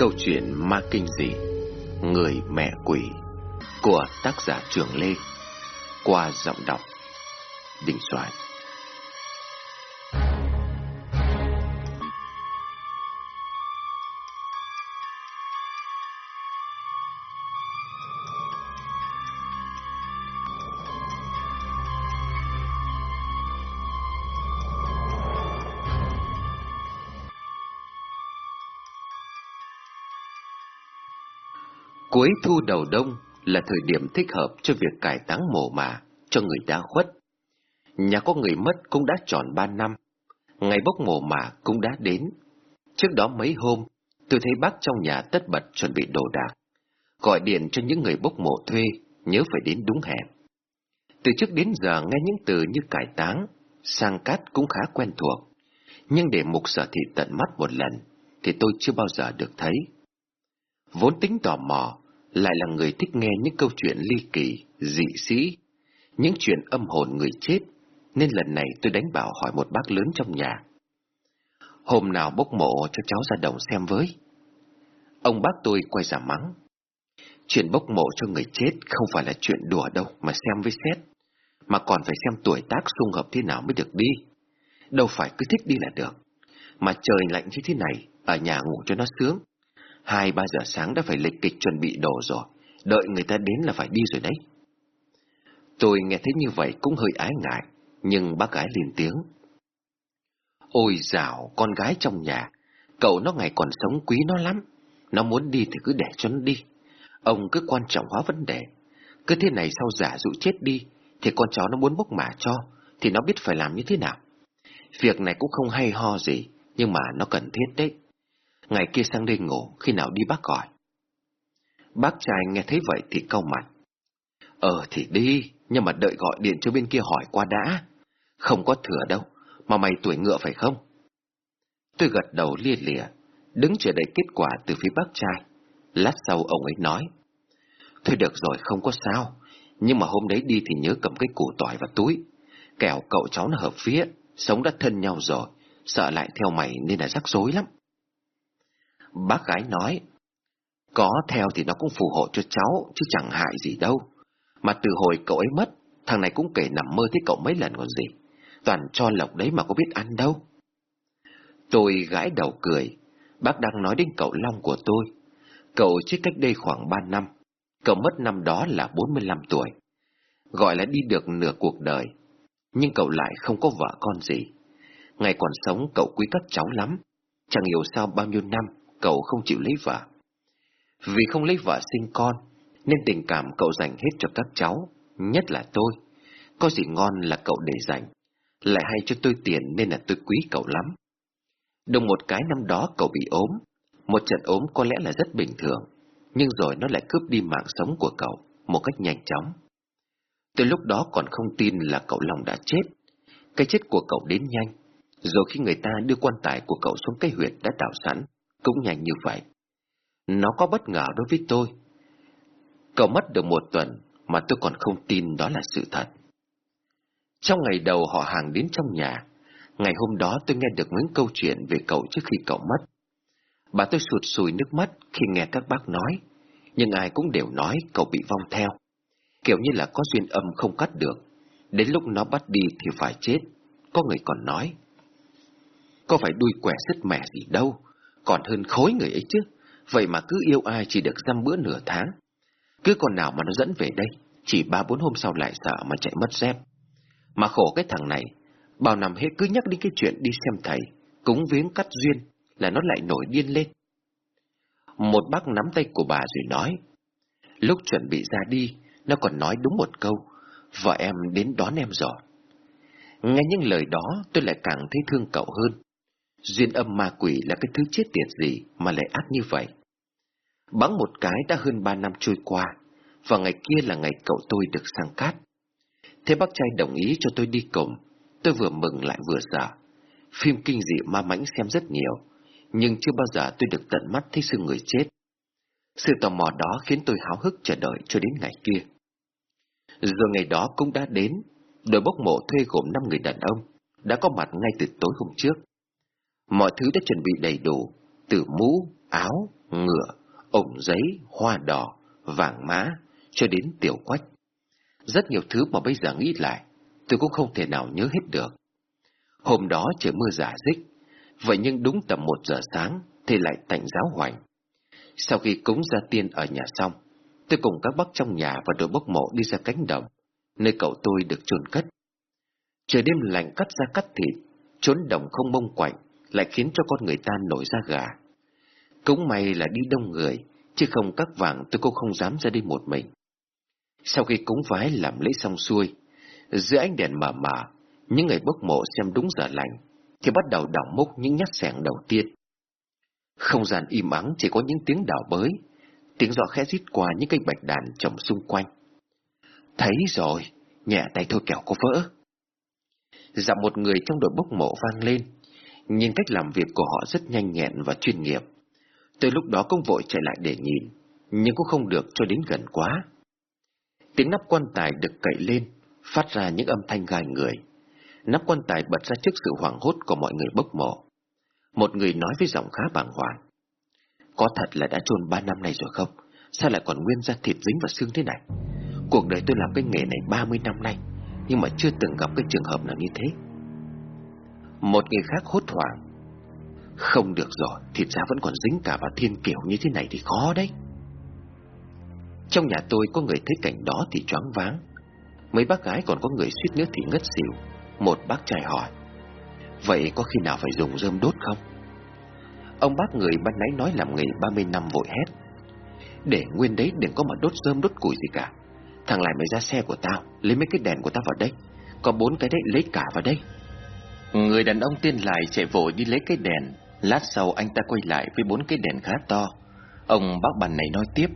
Câu chuyện ma kinh dị, Người mẹ quỷ, Của tác giả Trường Lê, Qua giọng đọc Đình Soạn Cuối thu đầu đông là thời điểm thích hợp cho việc cải táng mồ mả cho người đã khuất. Nhà có người mất cũng đã tròn ba năm, ngày bốc mồ mả cũng đã đến. Trước đó mấy hôm, tôi thấy bác trong nhà tất bật chuẩn bị đồ đạc, gọi điện cho những người bốc mộ thuê, nhớ phải đến đúng hẹn. Từ trước đến giờ nghe những từ như cải táng, sang cát cũng khá quen thuộc, nhưng để mục sở thị tận mắt một lần thì tôi chưa bao giờ được thấy. Vốn tính tò mò, lại là người thích nghe những câu chuyện ly kỳ, dị sĩ, những chuyện âm hồn người chết, nên lần này tôi đánh bảo hỏi một bác lớn trong nhà. Hôm nào bốc mộ cho cháu ra đồng xem với. Ông bác tôi quay ra mắng. Chuyện bốc mộ cho người chết không phải là chuyện đùa đâu mà xem với xét, mà còn phải xem tuổi tác xung hợp thế nào mới được đi. Đâu phải cứ thích đi là được. Mà trời lạnh như thế này, ở nhà ngủ cho nó sướng. Hai ba giờ sáng đã phải lịch kịch chuẩn bị đồ rồi, đợi người ta đến là phải đi rồi đấy. Tôi nghe thấy như vậy cũng hơi ái ngại, nhưng bác gái liền tiếng. Ôi dào, con gái trong nhà, cậu nó ngày còn sống quý nó lắm, nó muốn đi thì cứ để cho nó đi. Ông cứ quan trọng hóa vấn đề, cứ thế này sau giả dụ chết đi, thì con cháu nó muốn bốc mả cho, thì nó biết phải làm như thế nào. Việc này cũng không hay ho gì, nhưng mà nó cần thiết đấy. Ngày kia sang đây ngủ, khi nào đi bác gọi. Bác trai nghe thấy vậy thì câu mặt. Ờ thì đi, nhưng mà đợi gọi điện cho bên kia hỏi qua đã. Không có thừa đâu, mà mày tuổi ngựa phải không? Tôi gật đầu lia lịa, đứng chờ đợi kết quả từ phía bác trai. Lát sau ông ấy nói. Thôi được rồi, không có sao. Nhưng mà hôm đấy đi thì nhớ cầm cái củ tỏi và túi. Kẻo cậu cháu nó hợp phía, sống đã thân nhau rồi, sợ lại theo mày nên là rắc rối lắm. Bác gái nói, có theo thì nó cũng phù hộ cho cháu, chứ chẳng hại gì đâu. Mà từ hồi cậu ấy mất, thằng này cũng kể nằm mơ thấy cậu mấy lần còn gì. Toàn cho lộc đấy mà có biết ăn đâu. Tôi gãi đầu cười, bác đang nói đến cậu Long của tôi. Cậu chết cách đây khoảng ba năm, cậu mất năm đó là 45 tuổi. Gọi là đi được nửa cuộc đời, nhưng cậu lại không có vợ con gì. Ngày còn sống cậu quý các cháu lắm, chẳng hiểu sao bao nhiêu năm cậu không chịu lấy vợ. Vì không lấy vợ sinh con, nên tình cảm cậu dành hết cho các cháu, nhất là tôi. Có gì ngon là cậu để dành, lại hay cho tôi tiền nên là tôi quý cậu lắm. Đồng một cái năm đó cậu bị ốm, một trận ốm có lẽ là rất bình thường, nhưng rồi nó lại cướp đi mạng sống của cậu một cách nhanh chóng. Từ lúc đó còn không tin là cậu lòng đã chết. Cái chết của cậu đến nhanh, rồi khi người ta đưa quan tài của cậu xuống cái huyệt đã tạo sẵn, cũng nhanh như vậy. Nó có bất ngờ đối với tôi. Cậu mất được một tuần mà tôi còn không tin đó là sự thật. Trong ngày đầu họ hàng đến trong nhà, ngày hôm đó tôi nghe được những câu chuyện về cậu trước khi cậu mất. Bà tôi sụt sùi nước mắt khi nghe các bác nói, nhưng ai cũng đều nói cậu bị vong theo. Kiểu như là có duyên âm không cắt được, đến lúc nó bắt đi thì phải chết. Có người còn nói, có phải đuôi quẻ sứt mẻ gì đâu, còn hơn khối người ấy chứ. Vậy mà cứ yêu ai chỉ được dăm bữa nửa tháng. Cứ con nào mà nó dẫn về đây, chỉ ba bốn hôm sau lại sợ mà chạy mất dép. Mà khổ cái thằng này, bao năm hết cứ nhắc đi cái chuyện đi xem thầy, cúng viếng cắt duyên, là nó lại nổi điên lên. Một bác nắm tay của bà rồi nói, lúc chuẩn bị ra đi, nó còn nói đúng một câu, vợ em đến đón em rồi. Nghe những lời đó tôi lại càng thấy thương cậu hơn. Duyên âm ma quỷ là cái thứ chết tiệt gì mà lại ác như vậy? Bắn một cái đã hơn ba năm trôi qua, và ngày kia là ngày cậu tôi được sang cát. Thế bác trai đồng ý cho tôi đi cùng, tôi vừa mừng lại vừa sợ. Phim kinh dị ma mãnh xem rất nhiều, nhưng chưa bao giờ tôi được tận mắt thấy xương người chết. Sự tò mò đó khiến tôi háo hức chờ đợi cho đến ngày kia. Rồi ngày đó cũng đã đến, đội bốc mộ thuê gồm năm người đàn ông, đã có mặt ngay từ tối hôm trước. Mọi thứ đã chuẩn bị đầy đủ, từ mũ, áo, ngựa, ổng giấy, hoa đỏ, vàng má, cho đến tiểu quách. Rất nhiều thứ mà bây giờ nghĩ lại, tôi cũng không thể nào nhớ hết được. Hôm đó trời mưa giả dích, vậy nhưng đúng tầm một giờ sáng thì lại tạnh giáo hoành. Sau khi cúng gia tiên ở nhà xong, tôi cùng các bác trong nhà và đội bốc mộ đi ra cánh đồng, nơi cậu tôi được chôn cất. Trời đêm lạnh cắt ra cắt thịt, trốn đồng không mông quạnh, lại khiến cho con người ta nổi ra gà. Cũng may là đi đông người, chứ không các vàng tôi cũng không dám ra đi một mình. Sau khi cúng vái làm lễ xong xuôi, giữa ánh đèn mờ mờ, những người bốc mộ xem đúng giờ lành, thì bắt đầu đảo múc những nhát sẻng đầu tiên. Không gian im ắng chỉ có những tiếng đảo bới, tiếng gió khẽ rít qua những cây bạch đàn trồng xung quanh. Thấy rồi, nhẹ tay thôi kẻo có vỡ. Giọng một người trong đội bốc mộ vang lên, nhưng cách làm việc của họ rất nhanh nhẹn và chuyên nghiệp. Tôi lúc đó cũng vội chạy lại để nhìn, nhưng cũng không được cho đến gần quá. Tiếng nắp quan tài được cậy lên, phát ra những âm thanh gai người. Nắp quan tài bật ra trước sự hoảng hốt của mọi người bốc mộ. Một người nói với giọng khá bàng hoàng. Có thật là đã chôn ba năm nay rồi không? Sao lại còn nguyên ra thịt dính vào xương thế này? Cuộc đời tôi làm cái nghề này 30 năm nay, nhưng mà chưa từng gặp cái trường hợp nào như thế. Một người khác hốt hoảng. Không được rồi, thịt ra vẫn còn dính cả vào thiên kiểu như thế này thì khó đấy. Trong nhà tôi có người thấy cảnh đó thì choáng váng. Mấy bác gái còn có người suýt nữa thì ngất xỉu. Một bác trai hỏi. Vậy có khi nào phải dùng rơm đốt không? Ông bác người ban nãy nói làm nghề 30 năm vội hét. Để nguyên đấy đừng có mà đốt rơm đốt củi gì cả. Thằng lại mới ra xe của tao, lấy mấy cái đèn của tao vào đây. Có bốn cái đấy lấy cả vào đây. Người đàn ông tiên lại chạy vội đi lấy cái đèn. Lát sau anh ta quay lại với bốn cái đèn khá to. Ông bác bàn này nói tiếp.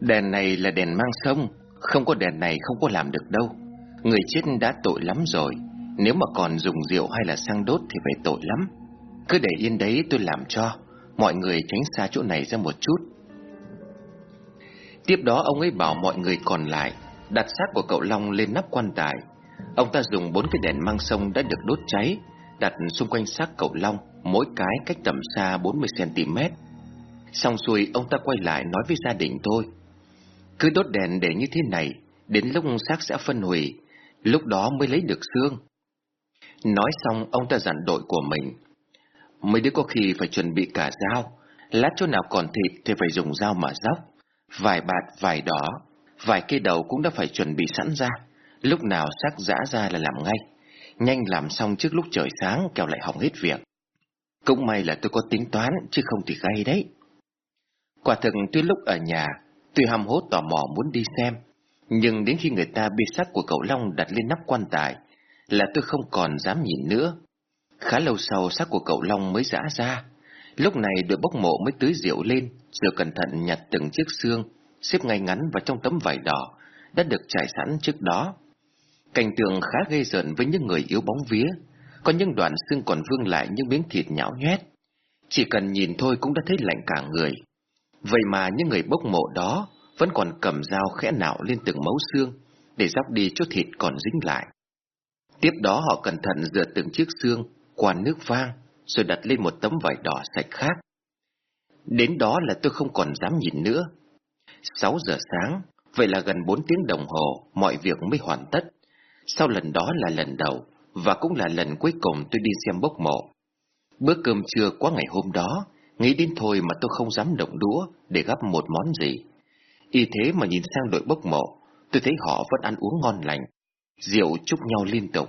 Đèn này là đèn mang sông, không có đèn này không có làm được đâu. Người chết đã tội lắm rồi, nếu mà còn dùng rượu hay là xăng đốt thì phải tội lắm. Cứ để yên đấy tôi làm cho, mọi người tránh xa chỗ này ra một chút. Tiếp đó ông ấy bảo mọi người còn lại đặt xác của cậu Long lên nắp quan tài. Ông ta dùng bốn cái đèn mang sông đã được đốt cháy, đặt xung quanh xác cậu Long, mỗi cái cách tầm xa 40cm. Xong xuôi ông ta quay lại nói với gia đình tôi. Cứ đốt đèn để như thế này, đến lúc xác sẽ phân hủy, lúc đó mới lấy được xương. Nói xong ông ta dặn đội của mình. Mấy đứa có khi phải chuẩn bị cả dao, lát chỗ nào còn thịt thì phải dùng dao mà dốc. Vài bạt, vài đỏ, vài cây đầu cũng đã phải chuẩn bị sẵn ra. Lúc nào xác giã ra là làm ngay. Nhanh làm xong trước lúc trời sáng kẻo lại hỏng hết việc. Cũng may là tôi có tính toán chứ không thì gây đấy. Quả thực tuy lúc ở nhà Tôi ham hố tò mò muốn đi xem, nhưng đến khi người ta bê xác của cậu Long đặt lên nắp quan tài, là tôi không còn dám nhìn nữa. Khá lâu sau xác của cậu Long mới giã ra. Lúc này đội bốc mộ mới tưới rượu lên, rồi cẩn thận nhặt từng chiếc xương, xếp ngay ngắn vào trong tấm vải đỏ, đã được trải sẵn trước đó. Cảnh tượng khá gây rợn với những người yếu bóng vía, có những đoạn xương còn vương lại những miếng thịt nhão nhét, Chỉ cần nhìn thôi cũng đã thấy lạnh cả người. Vậy mà những người bốc mộ đó vẫn còn cầm dao khẽ nạo lên từng mấu xương để dóc đi chút thịt còn dính lại. Tiếp đó họ cẩn thận rửa từng chiếc xương qua nước vang rồi đặt lên một tấm vải đỏ sạch khác. Đến đó là tôi không còn dám nhìn nữa. Sáu giờ sáng, vậy là gần bốn tiếng đồng hồ mọi việc mới hoàn tất. Sau lần đó là lần đầu và cũng là lần cuối cùng tôi đi xem bốc mộ. Bữa cơm trưa quá ngày hôm đó Nghĩ đến thôi mà tôi không dám động đũa để gắp một món gì. Y thế mà nhìn sang đội bốc mộ, tôi thấy họ vẫn ăn uống ngon lành, rượu chúc nhau liên tục.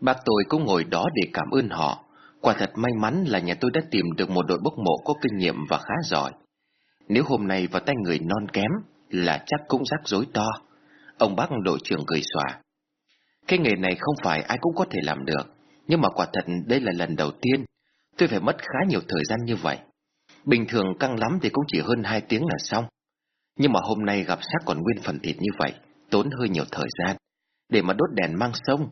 Bác tôi cũng ngồi đó để cảm ơn họ. Quả thật may mắn là nhà tôi đã tìm được một đội bốc mộ có kinh nghiệm và khá giỏi. Nếu hôm nay vào tay người non kém là chắc cũng rắc rối to. Ông bác đội trưởng cười xòa. Cái nghề này không phải ai cũng có thể làm được, nhưng mà quả thật đây là lần đầu tiên Tôi phải mất khá nhiều thời gian như vậy. Bình thường căng lắm thì cũng chỉ hơn hai tiếng là xong. Nhưng mà hôm nay gặp xác còn nguyên phần thịt như vậy, tốn hơi nhiều thời gian, để mà đốt đèn mang sông.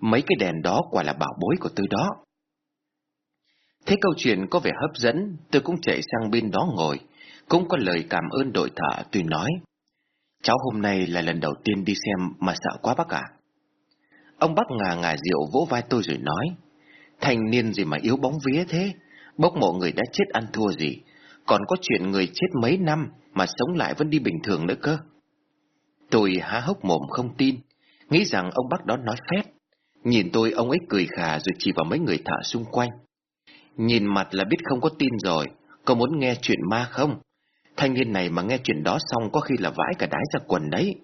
Mấy cái đèn đó quả là bảo bối của tôi đó. Thế câu chuyện có vẻ hấp dẫn, tôi cũng chạy sang bên đó ngồi, cũng có lời cảm ơn đội thợ tôi nói. Cháu hôm nay là lần đầu tiên đi xem mà sợ quá bác ạ. Ông bác ngà ngà rượu vỗ vai tôi rồi nói. Thanh niên gì mà yếu bóng vía thế, Bốc mộ người đã chết ăn thua gì, còn có chuyện người chết mấy năm mà sống lại vẫn đi bình thường nữa cơ. Tôi há hốc mồm không tin, nghĩ rằng ông bác đó nói phép. Nhìn tôi ông ấy cười khà rồi chỉ vào mấy người thợ xung quanh. Nhìn mặt là biết không có tin rồi, có muốn nghe chuyện ma không? Thanh niên này mà nghe chuyện đó xong có khi là vãi cả đái ra quần đấy.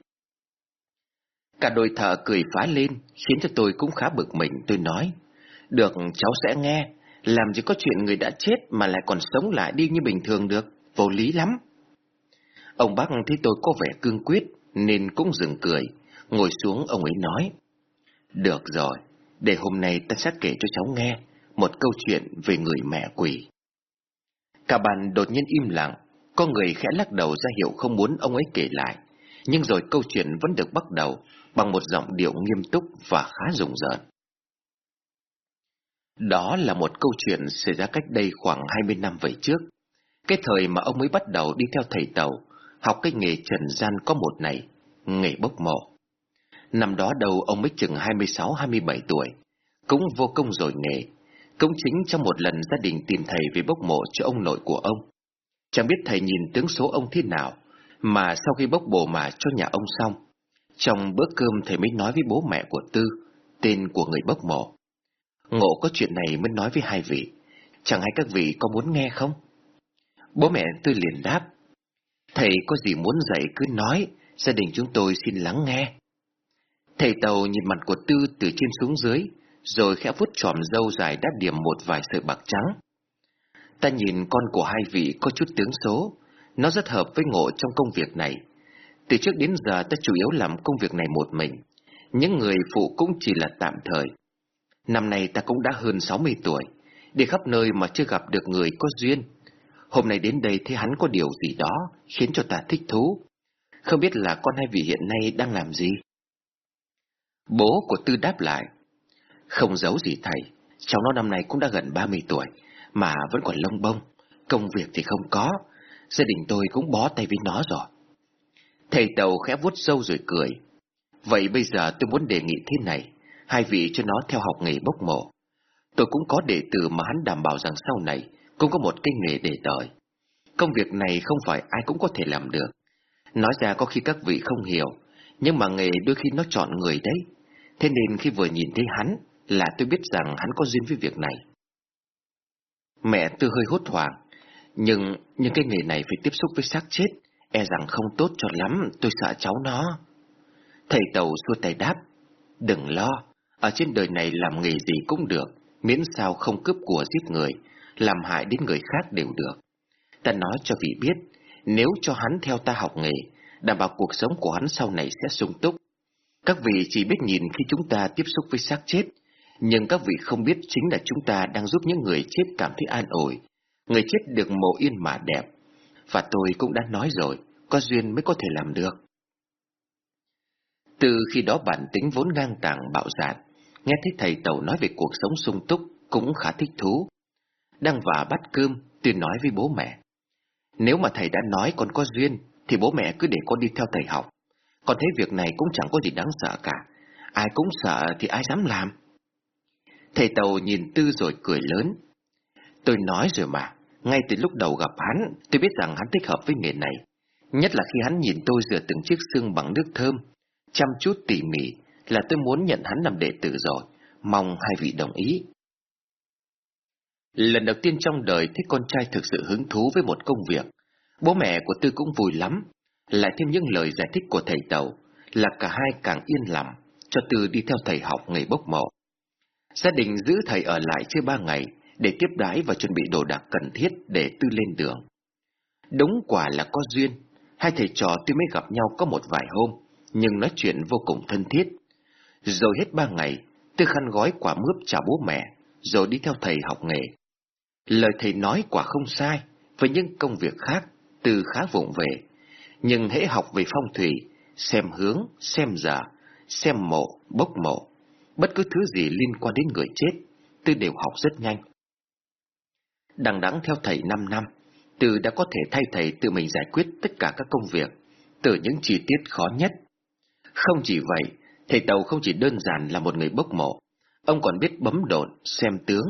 Cả đôi thợ cười phá lên, khiến cho tôi cũng khá bực mình, tôi nói. Được, cháu sẽ nghe, làm gì có chuyện người đã chết mà lại còn sống lại đi như bình thường được, vô lý lắm. Ông bác thấy tôi có vẻ cương quyết, nên cũng dừng cười, ngồi xuống ông ấy nói. Được rồi, để hôm nay ta sẽ kể cho cháu nghe một câu chuyện về người mẹ quỷ. Cả bàn đột nhiên im lặng, có người khẽ lắc đầu ra hiệu không muốn ông ấy kể lại, nhưng rồi câu chuyện vẫn được bắt đầu bằng một giọng điệu nghiêm túc và khá rùng rợn. Đó là một câu chuyện xảy ra cách đây khoảng 20 năm về trước. Cái thời mà ông mới bắt đầu đi theo thầy tàu, học cái nghề trần gian có một này, nghề bốc mộ. Năm đó đầu ông mới chừng 26-27 tuổi, cũng vô công rồi nghề. Cũng chính trong một lần gia đình tìm thầy về bốc mộ cho ông nội của ông. Chẳng biết thầy nhìn tướng số ông thế nào, mà sau khi bốc bồ mà cho nhà ông xong, trong bữa cơm thầy mới nói với bố mẹ của Tư, tên của người bốc mộ. Ngộ có chuyện này mới nói với hai vị, chẳng hay các vị có muốn nghe không? Bố mẹ Tư liền đáp, thầy có gì muốn dạy cứ nói, gia đình chúng tôi xin lắng nghe. Thầy Tàu nhìn mặt của Tư từ trên xuống dưới, rồi khẽ vuốt tròm râu dài đáp điểm một vài sợi bạc trắng. Ta nhìn con của hai vị có chút tướng số, nó rất hợp với ngộ trong công việc này. Từ trước đến giờ ta chủ yếu làm công việc này một mình, những người phụ cũng chỉ là tạm thời. Năm nay ta cũng đã hơn 60 tuổi, đi khắp nơi mà chưa gặp được người có duyên. Hôm nay đến đây thấy hắn có điều gì đó khiến cho ta thích thú. Không biết là con hai vị hiện nay đang làm gì? Bố của Tư đáp lại. Không giấu gì thầy, cháu nó năm nay cũng đã gần 30 tuổi, mà vẫn còn lông bông. Công việc thì không có, gia đình tôi cũng bó tay với nó rồi. Thầy Tàu khẽ vuốt sâu rồi cười. Vậy bây giờ tôi muốn đề nghị thế này, hai vị cho nó theo học nghề bốc mộ. Tôi cũng có đệ tử mà hắn đảm bảo rằng sau này cũng có một cái nghề để đợi. Công việc này không phải ai cũng có thể làm được. Nói ra có khi các vị không hiểu, nhưng mà nghề đôi khi nó chọn người đấy. Thế nên khi vừa nhìn thấy hắn là tôi biết rằng hắn có duyên với việc này. Mẹ tư hơi hốt hoảng, nhưng những cái nghề này phải tiếp xúc với xác chết, e rằng không tốt cho lắm, tôi sợ cháu nó. Thầy Tàu xua tay đáp, đừng lo, ở trên đời này làm nghề gì cũng được, miễn sao không cướp của giết người, làm hại đến người khác đều được. Ta nói cho vị biết, nếu cho hắn theo ta học nghề, đảm bảo cuộc sống của hắn sau này sẽ sung túc. Các vị chỉ biết nhìn khi chúng ta tiếp xúc với xác chết, nhưng các vị không biết chính là chúng ta đang giúp những người chết cảm thấy an ủi, người chết được mộ yên mà đẹp. Và tôi cũng đã nói rồi, có duyên mới có thể làm được. Từ khi đó bản tính vốn ngang tàng bạo dạn, nghe thấy thầy Tàu nói về cuộc sống sung túc cũng khá thích thú. Đang và bắt cơm, tôi nói với bố mẹ. Nếu mà thầy đã nói con có duyên, thì bố mẹ cứ để con đi theo thầy học. Con thấy việc này cũng chẳng có gì đáng sợ cả. Ai cũng sợ thì ai dám làm. Thầy Tàu nhìn Tư rồi cười lớn. Tôi nói rồi mà, ngay từ lúc đầu gặp hắn, tôi biết rằng hắn thích hợp với nghề này. Nhất là khi hắn nhìn tôi rửa từng chiếc xương bằng nước thơm, chăm chút tỉ mỉ, là tôi muốn nhận hắn làm đệ tử rồi, mong hai vị đồng ý. Lần đầu tiên trong đời thấy con trai thực sự hứng thú với một công việc, bố mẹ của Tư cũng vui lắm, lại thêm những lời giải thích của thầy Tàu, là cả hai càng yên lòng, cho Tư đi theo thầy học nghề bốc mộ. Gia đình giữ thầy ở lại chưa ba ngày để tiếp đái và chuẩn bị đồ đạc cần thiết để Tư lên đường. Đúng quả là có duyên, hai thầy trò tuy mới gặp nhau có một vài hôm, nhưng nói chuyện vô cùng thân thiết. Rồi hết ba ngày, Tư khăn gói quả mướp chào bố mẹ, rồi đi theo thầy học nghề. Lời thầy nói quả không sai, với những công việc khác, Tư khá vụng về. Nhưng hễ học về phong thủy, xem hướng, xem giờ, xem mộ, bốc mộ, bất cứ thứ gì liên quan đến người chết, Tư đều học rất nhanh. Đằng đẵng theo thầy 5 năm, Tư đã có thể thay thầy tự mình giải quyết tất cả các công việc, từ những chi tiết khó nhất. Không chỉ vậy, thầy Tàu không chỉ đơn giản là một người bốc mộ, ông còn biết bấm độn, xem tướng,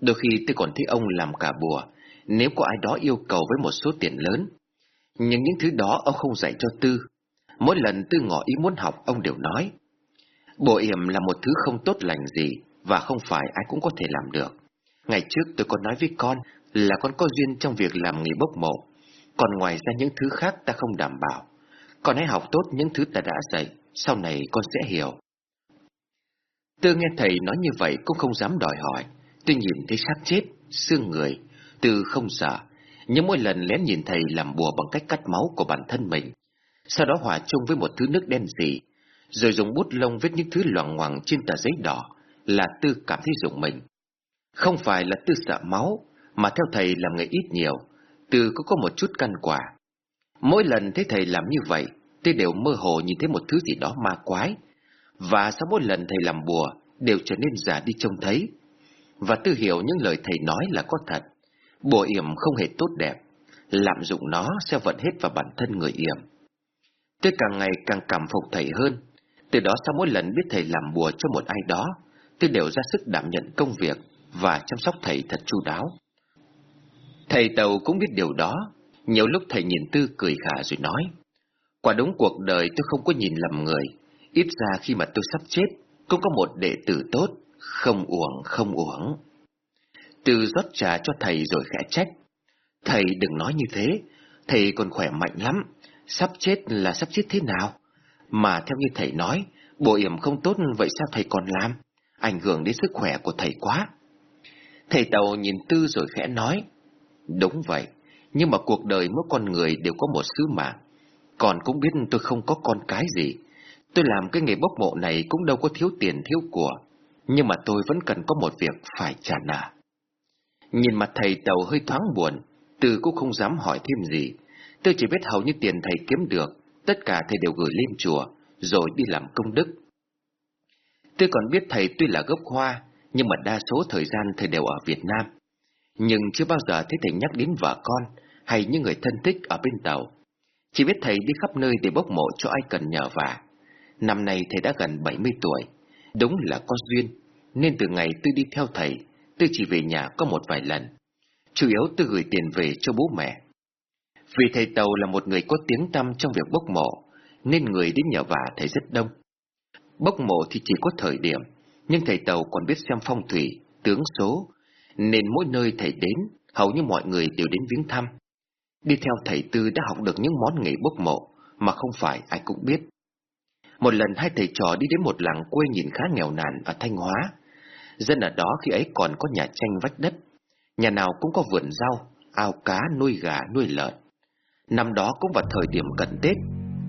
Đôi khi tôi còn thấy ông làm cả bùa, nếu có ai đó yêu cầu với một số tiền lớn. Nhưng những thứ đó ông không dạy cho Tư. Mỗi lần Tư ngỏ ý muốn học, ông đều nói. Bộ yểm là một thứ không tốt lành gì, và không phải ai cũng có thể làm được. Ngày trước tôi có nói với con là con có duyên trong việc làm nghề bốc mộ, còn ngoài ra những thứ khác ta không đảm bảo. Con hãy học tốt những thứ ta đã dạy, sau này con sẽ hiểu. Tư nghe thầy nói như vậy cũng không dám đòi hỏi. Tôi nhìn thấy xác chết, xương người, Tư không sợ, nhưng mỗi lần lén nhìn thầy làm bùa bằng cách cắt máu của bản thân mình. Sau đó hòa chung với một thứ nước đen gì, rồi dùng bút lông viết những thứ loằng ngoằng trên tờ giấy đỏ, là Tư cảm thấy dùng mình. Không phải là Tư sợ máu, mà theo thầy làm nghề ít nhiều, Tư cũng có một chút căn quả. Mỗi lần thấy thầy làm như vậy, Tư đều mơ hồ nhìn thấy một thứ gì đó ma quái, và sau mỗi lần thầy làm bùa, đều trở nên giả đi trông thấy. Và Tư hiểu những lời thầy nói là có thật. Bùa yểm không hề tốt đẹp, lạm dụng nó sẽ vận hết vào bản thân người yểm. Tôi càng ngày càng cảm phục thầy hơn, từ đó sau mỗi lần biết thầy làm bùa cho một ai đó, tôi đều ra sức đảm nhận công việc và chăm sóc thầy thật chu đáo. Thầy Tàu cũng biết điều đó, nhiều lúc thầy nhìn Tư cười khả rồi nói, quả đúng cuộc đời tôi không có nhìn lầm người, ít ra khi mà tôi sắp chết, cũng có một đệ tử tốt, không uổng không uổng. Tư rót trà cho thầy rồi khẽ trách, thầy đừng nói như thế, thầy còn khỏe mạnh lắm, sắp chết là sắp chết thế nào? Mà theo như thầy nói, bộ yểm không tốt vậy sao thầy còn làm? Ảnh hưởng đến sức khỏe của thầy quá. Thầy Tàu nhìn Tư rồi khẽ nói, Đúng vậy, nhưng mà cuộc đời mỗi con người đều có một sứ mạng. Còn cũng biết tôi không có con cái gì. Tôi làm cái nghề bốc mộ này cũng đâu có thiếu tiền thiếu của. Nhưng mà tôi vẫn cần có một việc phải trả nợ. Nhìn mặt thầy Tàu hơi thoáng buồn, Tư cũng không dám hỏi thêm gì. Tôi chỉ biết hầu như tiền thầy kiếm được, tất cả thầy đều gửi lên chùa, rồi đi làm công đức. Tôi còn biết thầy tuy là gốc hoa, nhưng mà đa số thời gian thầy đều ở Việt Nam. Nhưng chưa bao giờ thấy thầy nhắc đến vợ con hay những người thân thích ở bên tàu. Chỉ biết thầy đi khắp nơi để bốc mộ cho ai cần nhờ vả. Năm nay thầy đã gần 70 tuổi. Đúng là có duyên, nên từ ngày tôi đi theo thầy, tôi chỉ về nhà có một vài lần. Chủ yếu tôi gửi tiền về cho bố mẹ. Vì thầy Tàu là một người có tiếng tăm trong việc bốc mộ, nên người đến nhờ vả thầy rất đông. Bốc mộ thì chỉ có thời điểm, nhưng thầy Tàu còn biết xem phong thủy, tướng số, nên mỗi nơi thầy đến, hầu như mọi người đều đến viếng thăm. Đi theo thầy Tư đã học được những món nghề bốc mộ mà không phải ai cũng biết. Một lần hai thầy trò đi đến một làng quê nhìn khá nghèo nàn ở Thanh Hóa. Dân ở đó khi ấy còn có nhà tranh vách đất, nhà nào cũng có vườn rau, ao cá, nuôi gà, nuôi lợn. Năm đó cũng vào thời điểm cận Tết,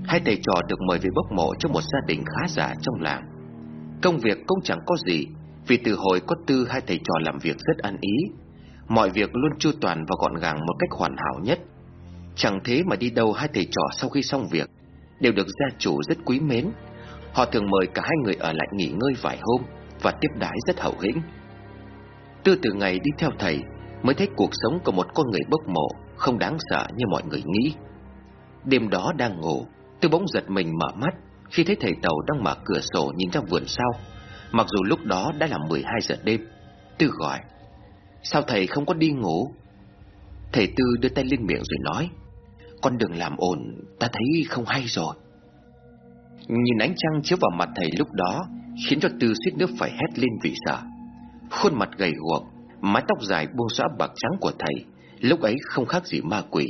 hai thầy trò được mời về bốc mộ cho một gia đình khá giả trong làng. Công việc cũng chẳng có gì, vì từ hồi có tư hai thầy trò làm việc rất ăn ý, mọi việc luôn chu toàn và gọn gàng một cách hoàn hảo nhất. Chẳng thế mà đi đâu hai thầy trò sau khi xong việc đều được gia chủ rất quý mến. Họ thường mời cả hai người ở lại nghỉ ngơi vài hôm và tiếp đái rất hậu hĩnh. Tư từ ngày đi theo thầy mới thấy cuộc sống của một con người bốc mộ không đáng sợ như mọi người nghĩ. Đêm đó đang ngủ, Tư bỗng giật mình mở mắt khi thấy thầy tàu đang mở cửa sổ nhìn ra vườn sau. Mặc dù lúc đó đã là 12 giờ đêm, Tư gọi. Sao thầy không có đi ngủ? Thầy Tư đưa tay lên miệng rồi nói. Con đừng làm ồn, ta thấy không hay rồi. Nhìn ánh trăng chiếu vào mặt thầy lúc đó, khiến cho Tư suýt nước phải hét lên vì sợ. Khuôn mặt gầy guộc, mái tóc dài buông xõa bạc trắng của thầy, lúc ấy không khác gì ma quỷ.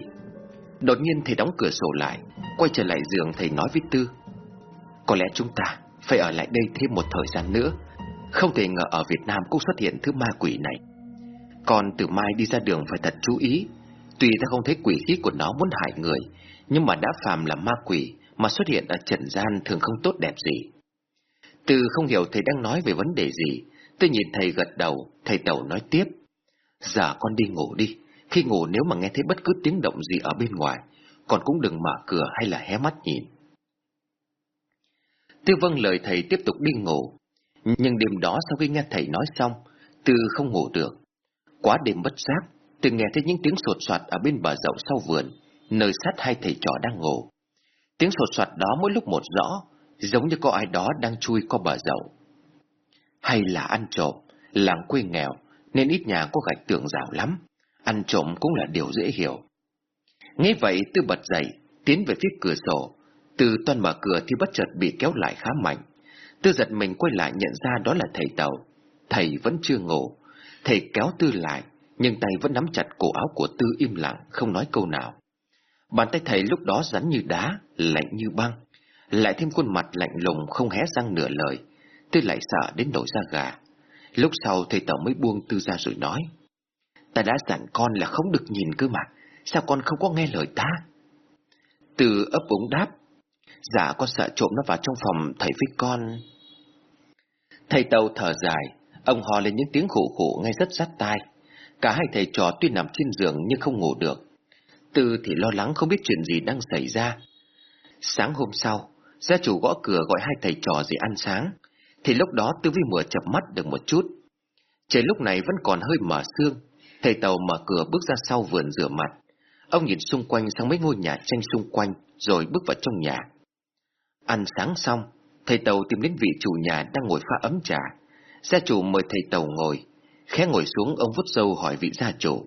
Đột nhiên thầy đóng cửa sổ lại, quay trở lại giường thầy nói với Tư. Có lẽ chúng ta phải ở lại đây thêm một thời gian nữa. Không thể ngờ ở Việt Nam cũng xuất hiện thứ ma quỷ này. Còn từ mai đi ra đường phải thật chú ý. Tuy ta không thấy quỷ khí của nó muốn hại người, nhưng mà đã phàm là ma quỷ mà xuất hiện ở trần gian thường không tốt đẹp gì. Từ không hiểu thầy đang nói về vấn đề gì, tôi nhìn thầy gật đầu, thầy tàu nói tiếp. Giờ con đi ngủ đi, khi ngủ nếu mà nghe thấy bất cứ tiếng động gì ở bên ngoài, còn cũng đừng mở cửa hay là hé mắt nhìn. Tư vâng lời thầy tiếp tục đi ngủ. Nhưng đêm đó sau khi nghe thầy nói xong, Tư không ngủ được. Quá đêm bất giác, Tư nghe thấy những tiếng sột soạt ở bên bờ rộng sau vườn, nơi sát hai thầy trò đang ngủ. Tiếng sột soạt đó mỗi lúc một rõ, giống như có ai đó đang chui qua bờ rộng. Hay là ăn trộm, làng quê nghèo, nên ít nhà có gạch tường rào lắm, ăn trộm cũng là điều dễ hiểu. Nghe vậy Tư bật dậy, tiến về phía cửa sổ. Tư toan mở cửa thì bất chợt bị kéo lại khá mạnh. Tư giật mình quay lại nhận ra đó là thầy Tàu. Thầy vẫn chưa ngủ. Thầy kéo Tư lại, nhưng tay vẫn nắm chặt cổ áo của Tư im lặng, không nói câu nào. Bàn tay thầy lúc đó rắn như đá, lạnh như băng. Lại thêm khuôn mặt lạnh lùng không hé răng nửa lời. Tư lại sợ đến nổi da gà. Lúc sau thầy Tàu mới buông Tư ra rồi nói. Ta đã dặn con là không được nhìn cơ mà, sao con không có nghe lời ta? Tư ấp úng đáp. Dạ con sợ trộm nó vào trong phòng thầy với con. Thầy Tàu thở dài, ông hò lên những tiếng khổ khổ ngay rất sát tai. Cả hai thầy trò tuy nằm trên giường nhưng không ngủ được. Tư thì lo lắng không biết chuyện gì đang xảy ra. Sáng hôm sau, gia chủ gõ cửa gọi hai thầy trò dậy ăn sáng. Thì lúc đó Tư với mửa chập mắt được một chút. Trời lúc này vẫn còn hơi mở sương. Thầy Tàu mở cửa bước ra sau vườn rửa mặt. Ông nhìn xung quanh sang mấy ngôi nhà tranh xung quanh, rồi bước vào trong nhà. Ăn sáng xong, thầy Tàu tìm đến vị chủ nhà đang ngồi pha ấm trà. Gia chủ mời thầy Tàu ngồi. Khẽ ngồi xuống, ông vút dâu hỏi vị gia chủ.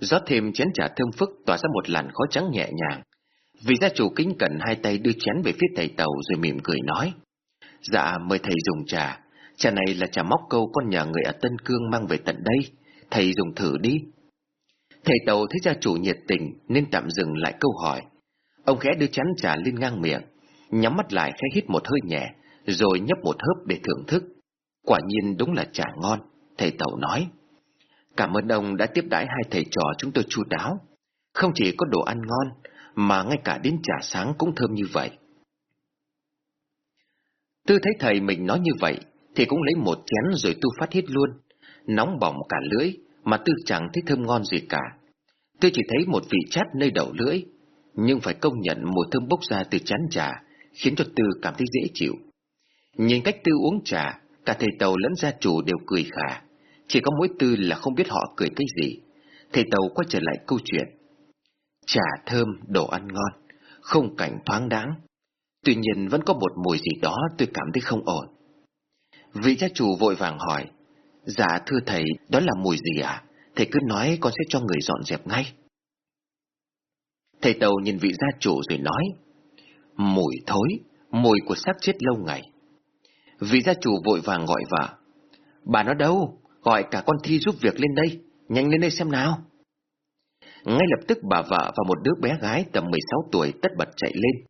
rót thêm chén trà thơm phức tỏa ra một làn khói trắng nhẹ nhàng. Vị gia chủ kính cẩn hai tay đưa chén về phía thầy Tàu rồi mỉm cười nói. Dạ, mời thầy dùng trà. Trà này là trà móc câu con nhà người ở Tân Cương mang về tận đây. Thầy dùng thử đi. Thầy Tàu thấy gia chủ nhiệt tình nên tạm dừng lại câu hỏi. Ông khẽ đưa chén trà lên ngang miệng, nhắm mắt lại khẽ hít một hơi nhẹ, rồi nhấp một hớp để thưởng thức. Quả nhiên đúng là trà ngon, thầy Tàu nói. Cảm ơn ông đã tiếp đãi hai thầy trò chúng tôi chu đáo. Không chỉ có đồ ăn ngon, mà ngay cả đến trà sáng cũng thơm như vậy. Tư thấy thầy mình nói như vậy, thì cũng lấy một chén rồi tu phát hết luôn. Nóng bỏng cả lưỡi, mà Tư chẳng thấy thơm ngon gì cả. Tư chỉ thấy một vị chát nơi đầu lưỡi, nhưng phải công nhận mùi thơm bốc ra từ chán trà, khiến cho Tư cảm thấy dễ chịu. Nhìn cách Tư uống trà, cả thầy Tàu lẫn gia chủ đều cười khả. Chỉ có mỗi Tư là không biết họ cười cái gì. Thầy Tàu quay trở lại câu chuyện. Trà thơm, đồ ăn ngon, không cảnh thoáng đáng. Tuy nhiên vẫn có một mùi gì đó tôi cảm thấy không ổn. Vị gia chủ vội vàng hỏi, Dạ thưa thầy, đó là mùi gì ạ? À? Thầy cứ nói con sẽ cho người dọn dẹp ngay. Thầy Tàu nhìn vị gia chủ rồi nói, Mùi thối, mùi của xác chết lâu ngày. Vị gia chủ vội vàng gọi vợ. Bà nó đâu? Gọi cả con Thi giúp việc lên đây, nhanh lên đây xem nào. Ngay lập tức bà vợ và một đứa bé gái tầm 16 tuổi tất bật chạy lên.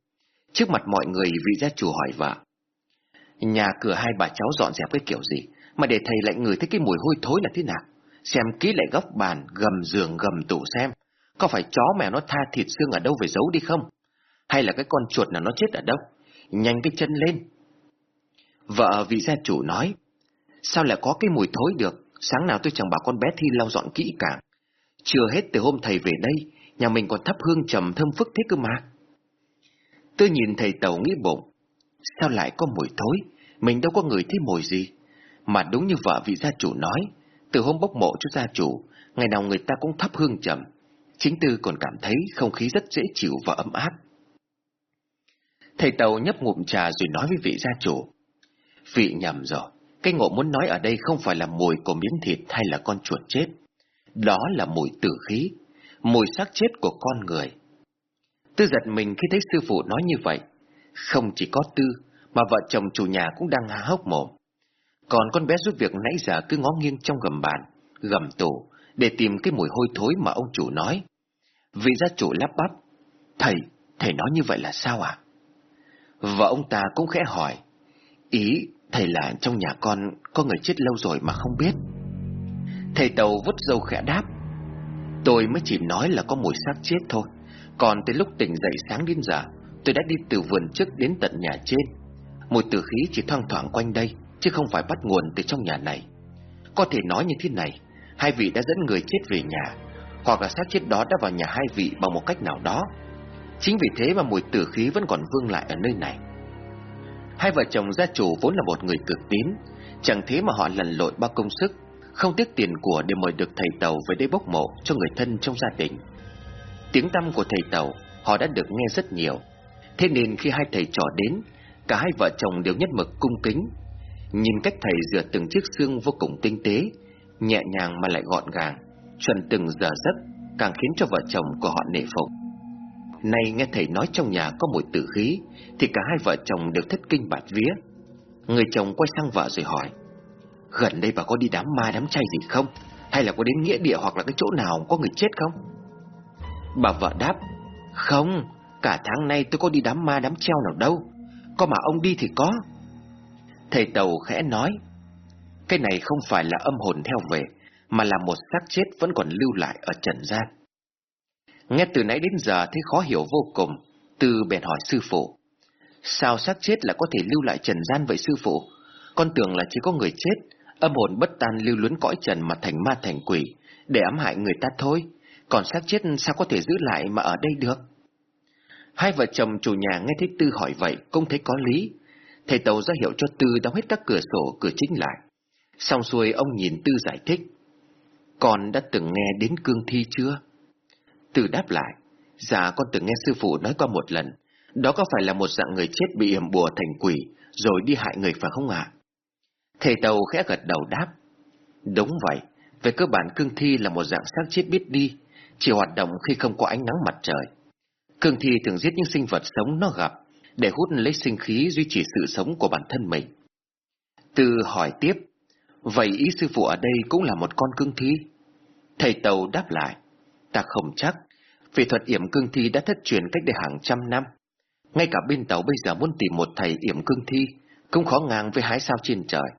Trước mặt mọi người vị gia chủ hỏi vợ. Nhà cửa hai bà cháu dọn dẹp cái kiểu gì? Mà để thầy lại ngửi thấy cái mùi hôi thối là thế nào? Xem kỹ lại góc bàn, Gầm giường, gầm tủ xem, Có phải chó mèo nó tha thịt xương ở đâu về giấu đi không? Hay là cái con chuột nào nó chết ở đâu? Nhanh cái chân lên. Vợ vị gia chủ nói, Sao lại có cái mùi thối được? Sáng nào tôi chẳng bảo con bé Thi lau dọn kỹ cả Chưa hết từ hôm thầy về đây, Nhà mình còn thắp hương trầm thơm phức thế cơ mà. Tôi nhìn thầy tàu nghĩ bụng Sao lại có mùi thối Mình đâu có người thấy mùi gì mà đúng như vợ vị gia chủ nói, từ hôm bốc mộ cho gia chủ, ngày nào người ta cũng thắp hương trầm. Chính Tư còn cảm thấy không khí rất dễ chịu và ấm áp. Thầy Tàu nhấp ngụm trà rồi nói với vị gia chủ. Vị nhầm rồi, cái ngộ muốn nói ở đây không phải là mùi của miếng thịt hay là con chuột chết. Đó là mùi tử khí, mùi xác chết của con người. Tư giật mình khi thấy sư phụ nói như vậy. Không chỉ có Tư, mà vợ chồng chủ nhà cũng đang há hốc mồm. Còn con bé giúp việc nãy giờ cứ ngó nghiêng trong gầm bàn, gầm tủ, để tìm cái mùi hôi thối mà ông chủ nói. Vị gia chủ lắp bắp, thầy, thầy nói như vậy là sao ạ? À? Vợ ông ta cũng khẽ hỏi, ý thầy là trong nhà con có người chết lâu rồi mà không biết. Thầy Tàu vứt dâu khẽ đáp, tôi mới chỉ nói là có mùi xác chết thôi, còn tới lúc tỉnh dậy sáng đến giờ, tôi đã đi từ vườn trước đến tận nhà trên. Mùi tử khí chỉ thoang thoảng quanh đây, chứ không phải bắt nguồn từ trong nhà này. Có thể nói như thế này, hai vị đã dẫn người chết về nhà, hoặc là xác chết đó đã vào nhà hai vị bằng một cách nào đó. Chính vì thế mà mùi tử khí vẫn còn vương lại ở nơi này. Hai vợ chồng gia chủ vốn là một người cực tín, chẳng thế mà họ lần lội bao công sức, không tiếc tiền của để mời được thầy Tàu về đây bốc mộ cho người thân trong gia đình. Tiếng tâm của thầy Tàu họ đã được nghe rất nhiều, thế nên khi hai thầy trò đến, cả hai vợ chồng đều nhất mực cung kính Nhìn cách thầy rửa từng chiếc xương vô cùng tinh tế, nhẹ nhàng mà lại gọn gàng, chuẩn từng giờ giấc, càng khiến cho vợ chồng của họ nể phục. Nay nghe thầy nói trong nhà có mùi tử khí, thì cả hai vợ chồng đều thất kinh bạt vía. Người chồng quay sang vợ rồi hỏi, gần đây bà có đi đám ma đám chay gì không? Hay là có đến nghĩa địa hoặc là cái chỗ nào có người chết không? Bà vợ đáp, không, cả tháng nay tôi có đi đám ma đám treo nào đâu, có mà ông đi thì có. Thầy Tàu khẽ nói, cái này không phải là âm hồn theo về, mà là một xác chết vẫn còn lưu lại ở trần gian. Nghe từ nãy đến giờ thấy khó hiểu vô cùng, từ bèn hỏi sư phụ. Sao xác chết là có thể lưu lại trần gian vậy sư phụ? Con tưởng là chỉ có người chết, âm hồn bất tan lưu luyến cõi trần mà thành ma thành quỷ, để ám hại người ta thôi. Còn xác chết sao có thể giữ lại mà ở đây được? Hai vợ chồng chủ nhà nghe thấy Tư hỏi vậy cũng thấy có lý. Thầy Tàu ra hiệu cho Tư đóng hết các cửa sổ, cửa chính lại. Xong xuôi ông nhìn Tư giải thích. Con đã từng nghe đến cương thi chưa? Tư đáp lại. Dạ con từng nghe sư phụ nói qua một lần. Đó có phải là một dạng người chết bị yểm bùa thành quỷ rồi đi hại người phải không ạ? Thầy Tàu khẽ gật đầu đáp. Đúng vậy. Về cơ bản cương thi là một dạng xác chết biết đi, chỉ hoạt động khi không có ánh nắng mặt trời. Cương thi thường giết những sinh vật sống nó gặp, để hút lấy sinh khí duy trì sự sống của bản thân mình. Từ hỏi tiếp, vậy ý sư phụ ở đây cũng là một con cương thi? Thầy Tàu đáp lại, ta không chắc, vì thuật yểm cương thi đã thất truyền cách đây hàng trăm năm. Ngay cả bên tàu bây giờ muốn tìm một thầy yểm cương thi, cũng khó ngang với hái sao trên trời.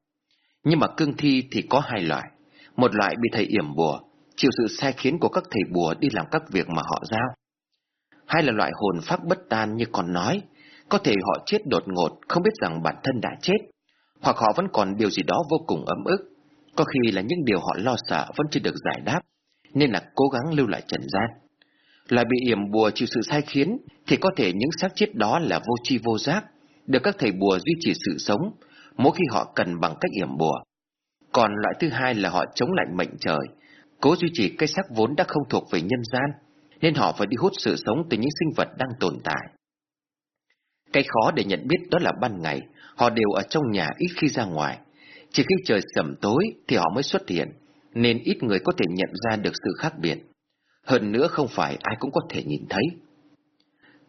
Nhưng mà cương thi thì có hai loại, một loại bị thầy yểm bùa, chịu sự sai khiến của các thầy bùa đi làm các việc mà họ giao hay là loại hồn phác bất tan như còn nói, có thể họ chết đột ngột, không biết rằng bản thân đã chết, hoặc họ vẫn còn điều gì đó vô cùng ấm ức, có khi là những điều họ lo sợ vẫn chưa được giải đáp, nên là cố gắng lưu lại trần gian. Là bị yểm bùa chịu sự sai khiến, thì có thể những xác chết đó là vô tri vô giác, được các thầy bùa duy trì sự sống, mỗi khi họ cần bằng cách yểm bùa. Còn loại thứ hai là họ chống lại mệnh trời, cố duy trì cái xác vốn đã không thuộc về nhân gian, nên họ phải đi hút sự sống từ những sinh vật đang tồn tại. Cái khó để nhận biết đó là ban ngày, họ đều ở trong nhà ít khi ra ngoài. Chỉ khi trời sầm tối thì họ mới xuất hiện, nên ít người có thể nhận ra được sự khác biệt. Hơn nữa không phải ai cũng có thể nhìn thấy.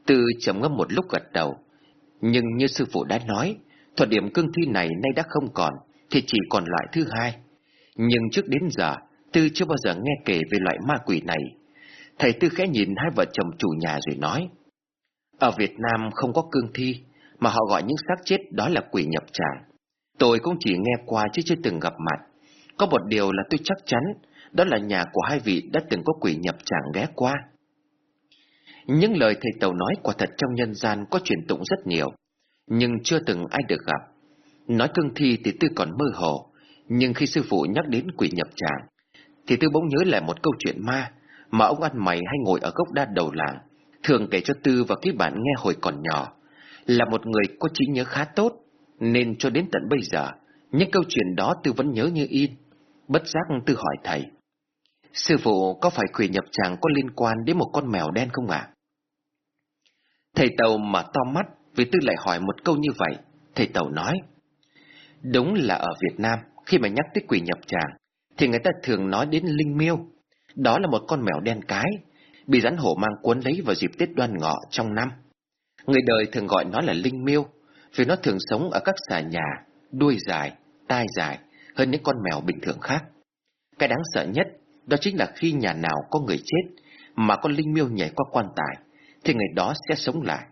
Từ trầm ngâm một lúc gật đầu, nhưng như sư phụ đã nói, thuật điểm cương thi này nay đã không còn, thì chỉ còn loại thứ hai. Nhưng trước đến giờ, Tư chưa bao giờ nghe kể về loại ma quỷ này. Thầy Tư khẽ nhìn hai vợ chồng chủ nhà rồi nói, ở Việt Nam không có cương thi, mà họ gọi những xác chết đó là quỷ nhập tràng. Tôi cũng chỉ nghe qua chứ chưa từng gặp mặt. Có một điều là tôi chắc chắn, đó là nhà của hai vị đã từng có quỷ nhập tràng ghé qua. Những lời thầy Tàu nói quả thật trong nhân gian có truyền tụng rất nhiều, nhưng chưa từng ai được gặp. Nói cương thi thì tôi còn mơ hồ, nhưng khi sư phụ nhắc đến quỷ nhập tràng, thì tôi bỗng nhớ lại một câu chuyện ma mà ông ăn mày hay ngồi ở gốc đa đầu làng, thường kể cho Tư và các bạn nghe hồi còn nhỏ. Là một người có trí nhớ khá tốt, nên cho đến tận bây giờ, những câu chuyện đó Tư vẫn nhớ như in. Bất giác Tư hỏi thầy, Sư phụ có phải quỷ nhập tràng có liên quan đến một con mèo đen không ạ? Thầy Tàu mà to mắt vì Tư lại hỏi một câu như vậy. Thầy Tàu nói, Đúng là ở Việt Nam, khi mà nhắc tới quỷ nhập tràng, thì người ta thường nói đến linh miêu. Đó là một con mèo đen cái, bị rắn hổ mang cuốn lấy vào dịp Tết đoan ngọ trong năm. Người đời thường gọi nó là linh miêu, vì nó thường sống ở các xà nhà, đuôi dài, tai dài hơn những con mèo bình thường khác. Cái đáng sợ nhất đó chính là khi nhà nào có người chết mà con linh miêu nhảy qua quan tài, thì người đó sẽ sống lại.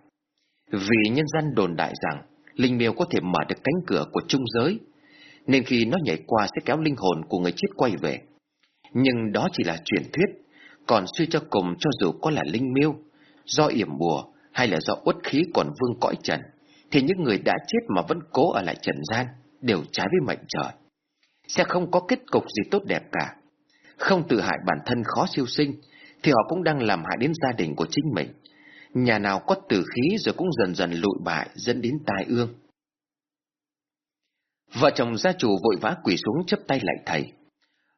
Vì nhân dân đồn đại rằng linh miêu có thể mở được cánh cửa của trung giới, nên khi nó nhảy qua sẽ kéo linh hồn của người chết quay về. Nhưng đó chỉ là truyền thuyết, còn suy cho cùng cho dù có là linh miêu, do yểm bùa hay là do uất khí còn vương cõi trần, thì những người đã chết mà vẫn cố ở lại trần gian đều trái với mệnh trời. Sẽ không có kết cục gì tốt đẹp cả. Không tự hại bản thân khó siêu sinh, thì họ cũng đang làm hại đến gia đình của chính mình. Nhà nào có tử khí rồi cũng dần dần lụi bại dẫn đến tai ương. Vợ chồng gia chủ vội vã quỳ xuống chấp tay lại thầy.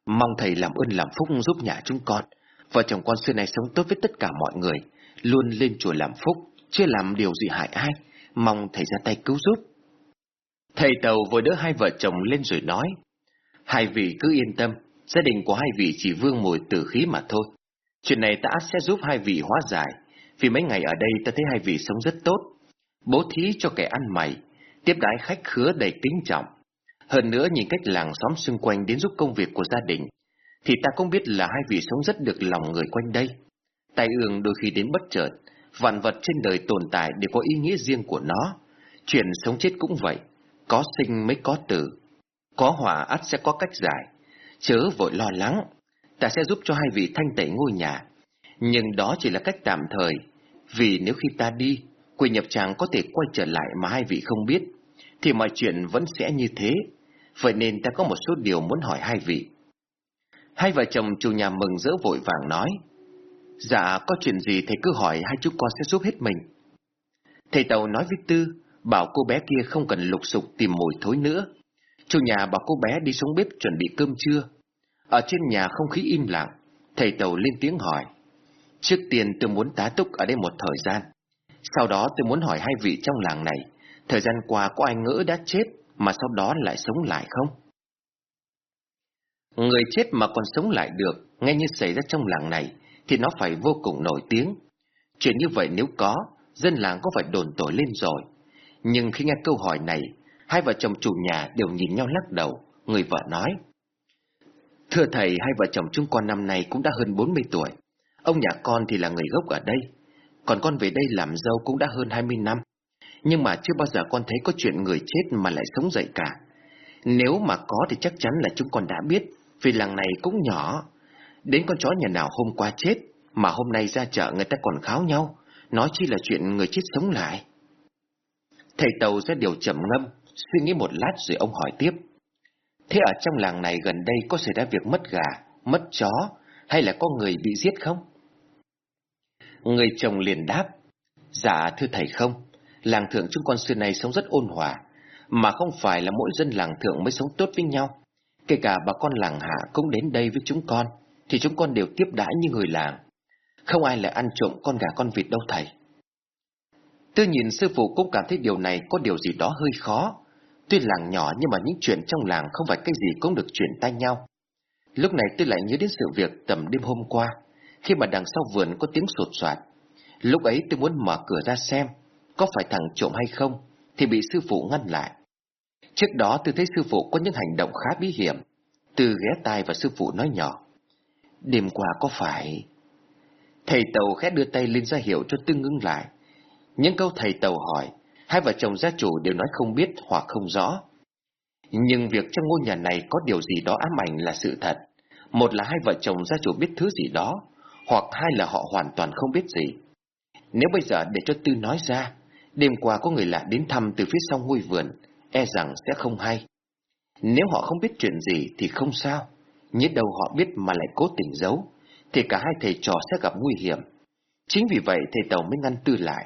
Mong thầy làm ơn làm phúc giúp nhà chúng con. Vợ chồng con xưa này sống tốt với tất cả mọi người, luôn lên chùa làm phúc, chưa làm điều gì hại ai. Mong thầy ra tay cứu giúp. Thầy Tàu vừa đỡ hai vợ chồng lên rồi nói, hai vị cứ yên tâm, gia đình của hai vị chỉ vương mùi tử khí mà thôi. Chuyện này ta sẽ giúp hai vị hóa giải, vì mấy ngày ở đây ta thấy hai vị sống rất tốt, bố thí cho kẻ ăn mày, tiếp đái khách khứa đầy kính trọng. Hơn nữa nhìn cách làng xóm xung quanh đến giúp công việc của gia đình, thì ta cũng biết là hai vị sống rất được lòng người quanh đây. Tai ương đôi khi đến bất chợt, vạn vật trên đời tồn tại đều có ý nghĩa riêng của nó. Chuyện sống chết cũng vậy, có sinh mới có tử. Có hỏa ắt sẽ có cách giải. Chớ vội lo lắng, ta sẽ giúp cho hai vị thanh tẩy ngôi nhà. Nhưng đó chỉ là cách tạm thời, vì nếu khi ta đi, quỷ nhập tràng có thể quay trở lại mà hai vị không biết, thì mọi chuyện vẫn sẽ như thế. Vậy nên ta có một số điều muốn hỏi hai vị. Hai vợ chồng chủ nhà mừng rỡ vội vàng nói, Dạ, có chuyện gì thầy cứ hỏi hai chú con sẽ giúp hết mình. Thầy Tàu nói với Tư, bảo cô bé kia không cần lục sục tìm mùi thối nữa. Chủ nhà bảo cô bé đi xuống bếp chuẩn bị cơm trưa. Ở trên nhà không khí im lặng, thầy Tàu lên tiếng hỏi. Trước tiên tôi muốn tá túc ở đây một thời gian. Sau đó tôi muốn hỏi hai vị trong làng này, thời gian qua có ai ngỡ đã chết mà sau đó lại sống lại không? Người chết mà còn sống lại được, nghe như xảy ra trong làng này, thì nó phải vô cùng nổi tiếng. Chuyện như vậy nếu có, dân làng có phải đồn tội lên rồi. Nhưng khi nghe câu hỏi này, hai vợ chồng chủ nhà đều nhìn nhau lắc đầu, người vợ nói. Thưa thầy, hai vợ chồng chúng con năm nay cũng đã hơn 40 tuổi. Ông nhà con thì là người gốc ở đây, còn con về đây làm dâu cũng đã hơn 20 năm. Nhưng mà chưa bao giờ con thấy có chuyện người chết mà lại sống dậy cả. Nếu mà có thì chắc chắn là chúng con đã biết, vì làng này cũng nhỏ, Đến con chó nhà nào hôm qua chết, mà hôm nay ra chợ người ta còn kháo nhau, nói chi là chuyện người chết sống lại. Thầy Tàu ra điều trầm ngâm, suy nghĩ một lát rồi ông hỏi tiếp. Thế ở trong làng này gần đây có xảy ra việc mất gà, mất chó, hay là có người bị giết không? Người chồng liền đáp, Dạ thưa thầy không, làng thượng chúng con xưa nay sống rất ôn hòa, mà không phải là mỗi dân làng thượng mới sống tốt với nhau. Kể cả bà con làng hạ cũng đến đây với chúng con thì chúng con đều tiếp đãi như người làng. Không ai lại ăn trộm con gà con vịt đâu thầy. Tư nhìn sư phụ cũng cảm thấy điều này có điều gì đó hơi khó. Tuy làng nhỏ nhưng mà những chuyện trong làng không phải cái gì cũng được chuyển tay nhau. Lúc này tôi lại nhớ đến sự việc tầm đêm hôm qua, khi mà đằng sau vườn có tiếng sột soạt. Lúc ấy tôi muốn mở cửa ra xem, có phải thằng trộm hay không, thì bị sư phụ ngăn lại. Trước đó tôi thấy sư phụ có những hành động khá bí hiểm. Từ ghé tai và sư phụ nói nhỏ. Đêm qua có phải... Thầy Tàu khẽ đưa tay lên ra hiệu cho Tư ngưng lại. Những câu thầy Tàu hỏi, hai vợ chồng gia chủ đều nói không biết hoặc không rõ. Nhưng việc trong ngôi nhà này có điều gì đó ám ảnh là sự thật. Một là hai vợ chồng gia chủ biết thứ gì đó, hoặc hai là họ hoàn toàn không biết gì. Nếu bây giờ để cho Tư nói ra, đêm qua có người lạ đến thăm từ phía sau ngôi vườn, e rằng sẽ không hay. Nếu họ không biết chuyện gì thì không sao, nhất đâu họ biết mà lại cố tình giấu, thì cả hai thầy trò sẽ gặp nguy hiểm. Chính vì vậy thầy Tàu mới ngăn tư lại.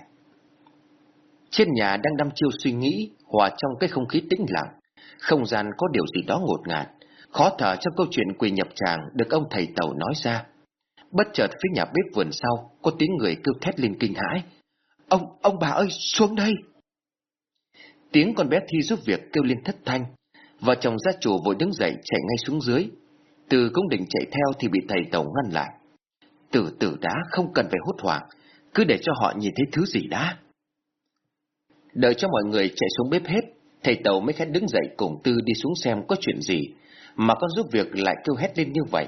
Trên nhà đang đăm chiêu suy nghĩ, hòa trong cái không khí tĩnh lặng, không gian có điều gì đó ngột ngạt, khó thở trong câu chuyện quỳ nhập tràng được ông thầy Tàu nói ra. Bất chợt phía nhà bếp vườn sau, có tiếng người kêu thét lên kinh hãi. Ông, ông bà ơi, xuống đây! Tiếng con bé Thi giúp việc kêu lên thất thanh. Vợ chồng gia chủ vội đứng dậy chạy ngay xuống dưới, từ cũng định chạy theo thì bị thầy Tàu ngăn lại. Từ từ đã, không cần phải hốt hoảng, cứ để cho họ nhìn thấy thứ gì đã. Đợi cho mọi người chạy xuống bếp hết, thầy Tàu mới khẽ đứng dậy cùng Tư đi xuống xem có chuyện gì, mà con giúp việc lại kêu hét lên như vậy.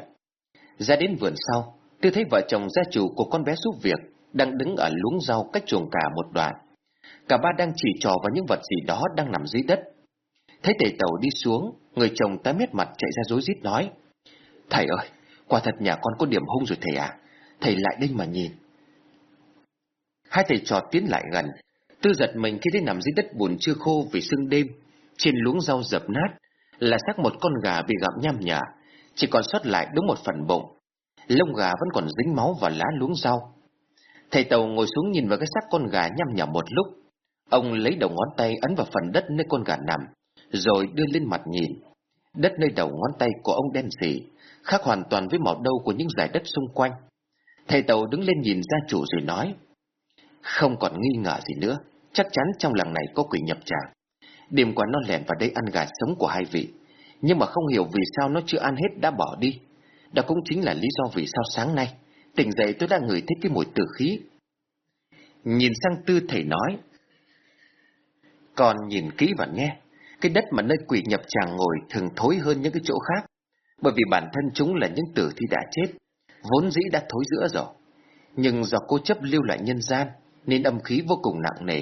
Ra đến vườn sau, Tư thấy vợ chồng gia chủ của con bé giúp việc đang đứng ở luống rau cách chuồng cả một đoạn. Cả ba đang chỉ trò vào những vật gì đó đang nằm dưới đất. Thấy tề Tàu đi xuống, người chồng tái mét mặt chạy ra rối rít nói. Thầy ơi, quả thật nhà con có điểm hung rồi thầy à. Thầy lại đây mà nhìn. Hai thầy trò tiến lại gần. Tư giật mình khi thấy nằm dưới đất bùn chưa khô vì sương đêm. Trên luống rau dập nát là xác một con gà bị gặm nham nhả, chỉ còn sót lại đúng một phần bụng. Lông gà vẫn còn dính máu và lá luống rau. Thầy Tàu ngồi xuống nhìn vào cái xác con gà nhăm nhở một lúc. Ông lấy đầu ngón tay ấn vào phần đất nơi con gà nằm, rồi đưa lên mặt nhìn. Đất nơi đầu ngón tay của ông đen xỉ, khác hoàn toàn với màu đâu của những giải đất xung quanh. Thầy Tàu đứng lên nhìn gia chủ rồi nói, không còn nghi ngờ gì nữa, chắc chắn trong làng này có quỷ nhập tràng. Đêm qua nó lẻn vào đây ăn gà sống của hai vị, nhưng mà không hiểu vì sao nó chưa ăn hết đã bỏ đi. Đó cũng chính là lý do vì sao sáng nay, tỉnh dậy tôi đã ngửi thấy cái mùi tử khí. Nhìn sang tư thầy nói, còn nhìn kỹ và nghe, cái đất mà nơi quỷ nhập tràng ngồi thường thối hơn những cái chỗ khác, bởi vì bản thân chúng là những tử thi đã chết, vốn dĩ đã thối giữa rồi. Nhưng do cố chấp lưu lại nhân gian, nên âm khí vô cùng nặng nề.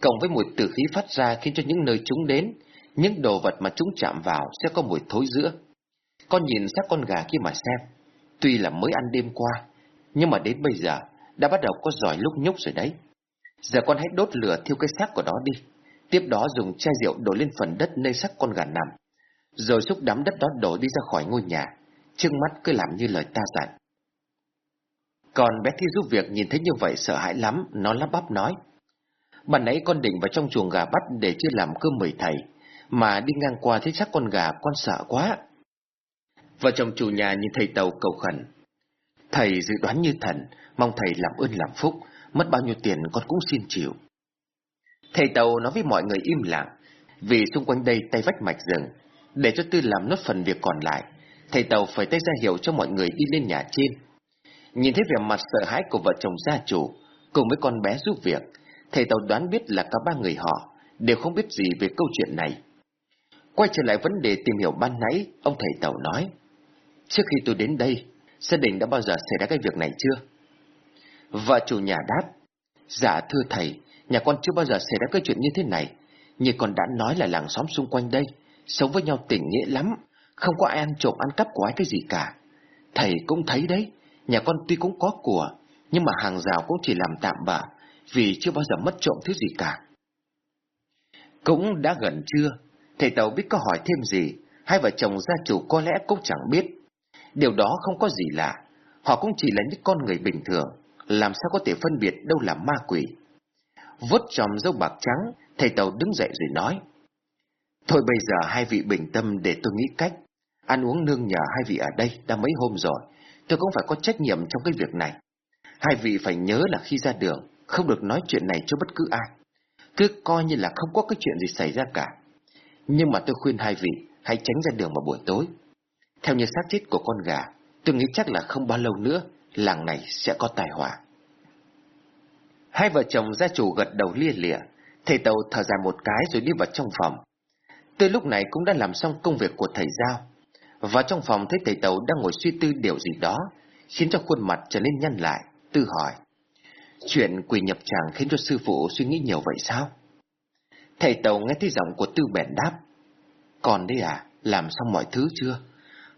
Cộng với mùi tử khí phát ra khiến cho những nơi chúng đến, những đồ vật mà chúng chạm vào sẽ có mùi thối giữa. Con nhìn xác con gà kia mà xem, tuy là mới ăn đêm qua, nhưng mà đến bây giờ đã bắt đầu có giỏi lúc nhúc rồi đấy. Giờ con hãy đốt lửa thiêu cái xác của nó đi, tiếp đó dùng chai rượu đổ lên phần đất nơi xác con gà nằm, rồi xúc đám đất đó đổ đi ra khỏi ngôi nhà, trưng mắt cứ làm như lời ta dặn. Còn bé Thi giúp việc nhìn thấy như vậy sợ hãi lắm, nó lắp bắp nói. Bạn nãy con định vào trong chuồng gà bắt để chưa làm cơm mời thầy, mà đi ngang qua thấy xác con gà con sợ quá. Vợ chồng chủ nhà nhìn thầy tàu cầu khẩn. Thầy dự đoán như thần, mong thầy làm ơn làm phúc, mất bao nhiêu tiền con cũng xin chịu. Thầy tàu nói với mọi người im lặng, vì xung quanh đây tay vách mạch rừng, để cho tư làm nốt phần việc còn lại, thầy tàu phải tay ra hiệu cho mọi người đi lên nhà trên. Nhìn thấy vẻ mặt sợ hãi của vợ chồng gia chủ, cùng với con bé giúp việc, thầy tàu đoán biết là cả ba người họ đều không biết gì về câu chuyện này. Quay trở lại vấn đề tìm hiểu ban nãy, ông thầy tàu nói, trước khi tôi đến đây, gia đình đã bao giờ xảy ra cái việc này chưa? Vợ chủ nhà đáp, dạ thưa thầy, nhà con chưa bao giờ xảy ra cái chuyện như thế này, như con đã nói là làng xóm xung quanh đây, sống với nhau tình nghĩa lắm, không có ai ăn trộm ăn cắp của ai cái gì cả. Thầy cũng thấy đấy, nhà con tuy cũng có của, nhưng mà hàng rào cũng chỉ làm tạm bạ, vì chưa bao giờ mất trộm thứ gì cả. Cũng đã gần trưa, thầy Tàu biết có hỏi thêm gì, hai vợ chồng gia chủ có lẽ cũng chẳng biết. Điều đó không có gì lạ, họ cũng chỉ là những con người bình thường, làm sao có thể phân biệt đâu là ma quỷ. Vốt tròm dâu bạc trắng, thầy Tàu đứng dậy rồi nói. Thôi bây giờ hai vị bình tâm để tôi nghĩ cách. Ăn uống nương nhờ hai vị ở đây đã mấy hôm rồi, tôi cũng phải có trách nhiệm trong cái việc này. Hai vị phải nhớ là khi ra đường, không được nói chuyện này cho bất cứ ai. Cứ coi như là không có cái chuyện gì xảy ra cả. Nhưng mà tôi khuyên hai vị hãy tránh ra đường vào buổi tối. Theo như xác chết của con gà, tôi nghĩ chắc là không bao lâu nữa, làng này sẽ có tai họa. Hai vợ chồng gia chủ gật đầu lia lịa, thầy tàu thở dài một cái rồi đi vào trong phòng. Tôi lúc này cũng đã làm xong công việc của thầy Giao. Vào trong phòng thấy thầy tàu đang ngồi suy tư điều gì đó, khiến cho khuôn mặt trở nên nhăn lại, tư hỏi. Chuyện quỷ nhập tràng khiến cho sư phụ suy nghĩ nhiều vậy sao? Thầy tàu nghe thấy giọng của tư bèn đáp. Còn đây à, làm xong mọi thứ chưa?